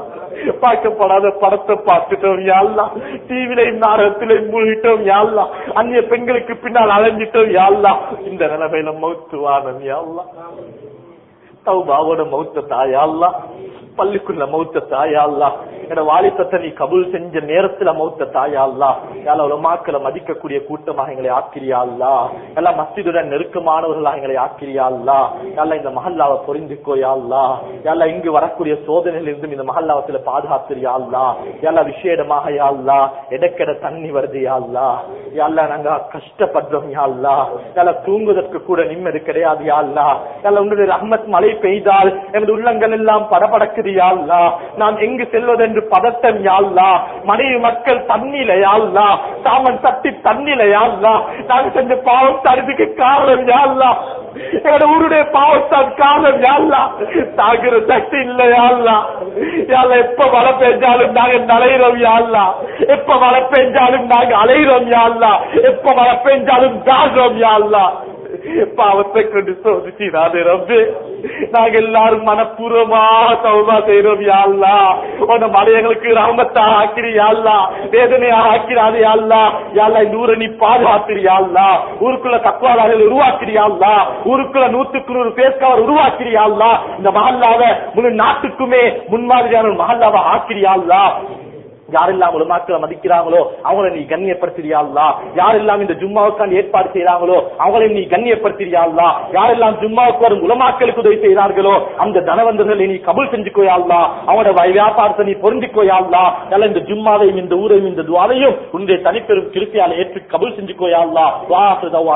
பார்க்கப்படாத படத்தை பார்த்துட்டோம் யாழ்லா டிவிலையும் நாடகத்திலையும் மூழ்கிட்டோம் யாழ்லா அந்நிய பெண்களுக்கு பின்னால் அலைஞ்சிட்டோம் யாழ்லா இந்த நிலைமையில மௌத்துவானம் யாழ்லா தௌபாவோட மௌத்த தாயாள்லா பள்ளிக்குள்ள மௌத்த தாயாள்லா என்னோட வாலிபத்தை நீ கபுல் செஞ்ச நேரத்துல மௌத்த தாயாள்லா யால உலமாக்களை மதிக்கக்கூடிய கூட்டமாக எங்களை ஆக்கிரியாள்லா எல்லாம் மஸ்ஜிதுடன் நெருக்கமானவர்களாக எங்களை ஆக்கிரியாள்லா யால இந்த மஹல்லாவை பொறிந்துக்கோயாள்லா யால இங்கு வரக்கூடிய சோதனையில இருந்தும் இந்த மஹல்லாவை சில பாதுகாத்திரியாள்லா யால விஷேடமாக யாழ்லா எடக்கெட தண்ணி வருது யாழ்லா யாழ்லா நாங்க கஷ்டப்படுறோம் யாழ்லா யால தூங்குவதற்கு கூட நிம்மதி கிடையாது யாழ்லா யால உங்களுடைய ரஹ்மத் மழை பெய்தால் எமது உள்ளங்கள் எல்லாம் படபடக்குது யாழ்லா நாம் எங்கு செல்வதென்று பதட்டம் யாழ்லா மனைவி மக்கள் தண்ணில யாழ்லா சாமன் தட்டி தண்ணில யாழ்லா நாங்க செஞ்ச பாவம் தடுத்துக்கு காரணம் யாழ்லா எங்களோட ஊருடைய பாவத்தான் காரணம் யாழ்லா தாக்குற சக்தி இல்ல யாழ்லா எப்ப மழை பெஞ்சாலும் நாங்க நலையிறோம் யாழ்லா எப்ப மழை பெஞ்சாலும் நாங்க அலையிறோம் யாழ்லா எப்ப மழை பெஞ்சாலும் தாகிறோம் யாழ்லா பாவத்தை கொண்டு சோதிச்சிடாதே ரப்பே. நாங்க எல்லாரும் மனப்பூர்வமா சௌபா செய்யறோம் யாழ்லா உன்ன மலையங்களுக்கு ரஹமத்தா ஆக்கிரி யாழ்லா வேதனையா ஆக்கிறாது யாழ்லா யாழ்லா இந்த ஊரை நீ பாதுகாத்திரி யாழ்லா ஊருக்குள்ள தக்குவாளர்கள் உருவாக்கிரி யாழ்லா ஊருக்குள்ள நூத்துக்கு நூறு பேஸ்கவர் உருவாக்கிரி யாழ்லா இந்த மஹல்லாவை முழு நாட்டுக்குமே முன்மாதிரியான ஒரு மஹல்லாவை ஆக்கிரி யாழ்லா யாரெல்லாம் உலமாக்களை மதிக்கிறாங்களோ அவங்களை நீ கண்ணியப்படுத்துறியாள்லா யாரெல்லாம் இந்த ஜும்மாவுக்கான ஏற்பாடு செய்யறாங்களோ அவங்களை நீ கண்ணியப்படுத்துறியாள்லா யாரெல்லாம் ஜும்மாவுக்கு வரும் உலமாக்களுக்கு உதவி செய்கிறார்களோ அந்த தனவந்தர்களை நீ கபுல் செஞ்சுக்கோயாள்லா அவனோட வை- வியாபாரத்தை நீ பொருந்திக்கோயாள்லா நல்ல இந்த ஜும்மாவையும் இந்த ஊரையும் இந்த துவாவையும் உன்னுடைய தனிப்பெரும் கிருப்பியால் ஏற்று கபுல் செஞ்சுக்கோயாள்லா வா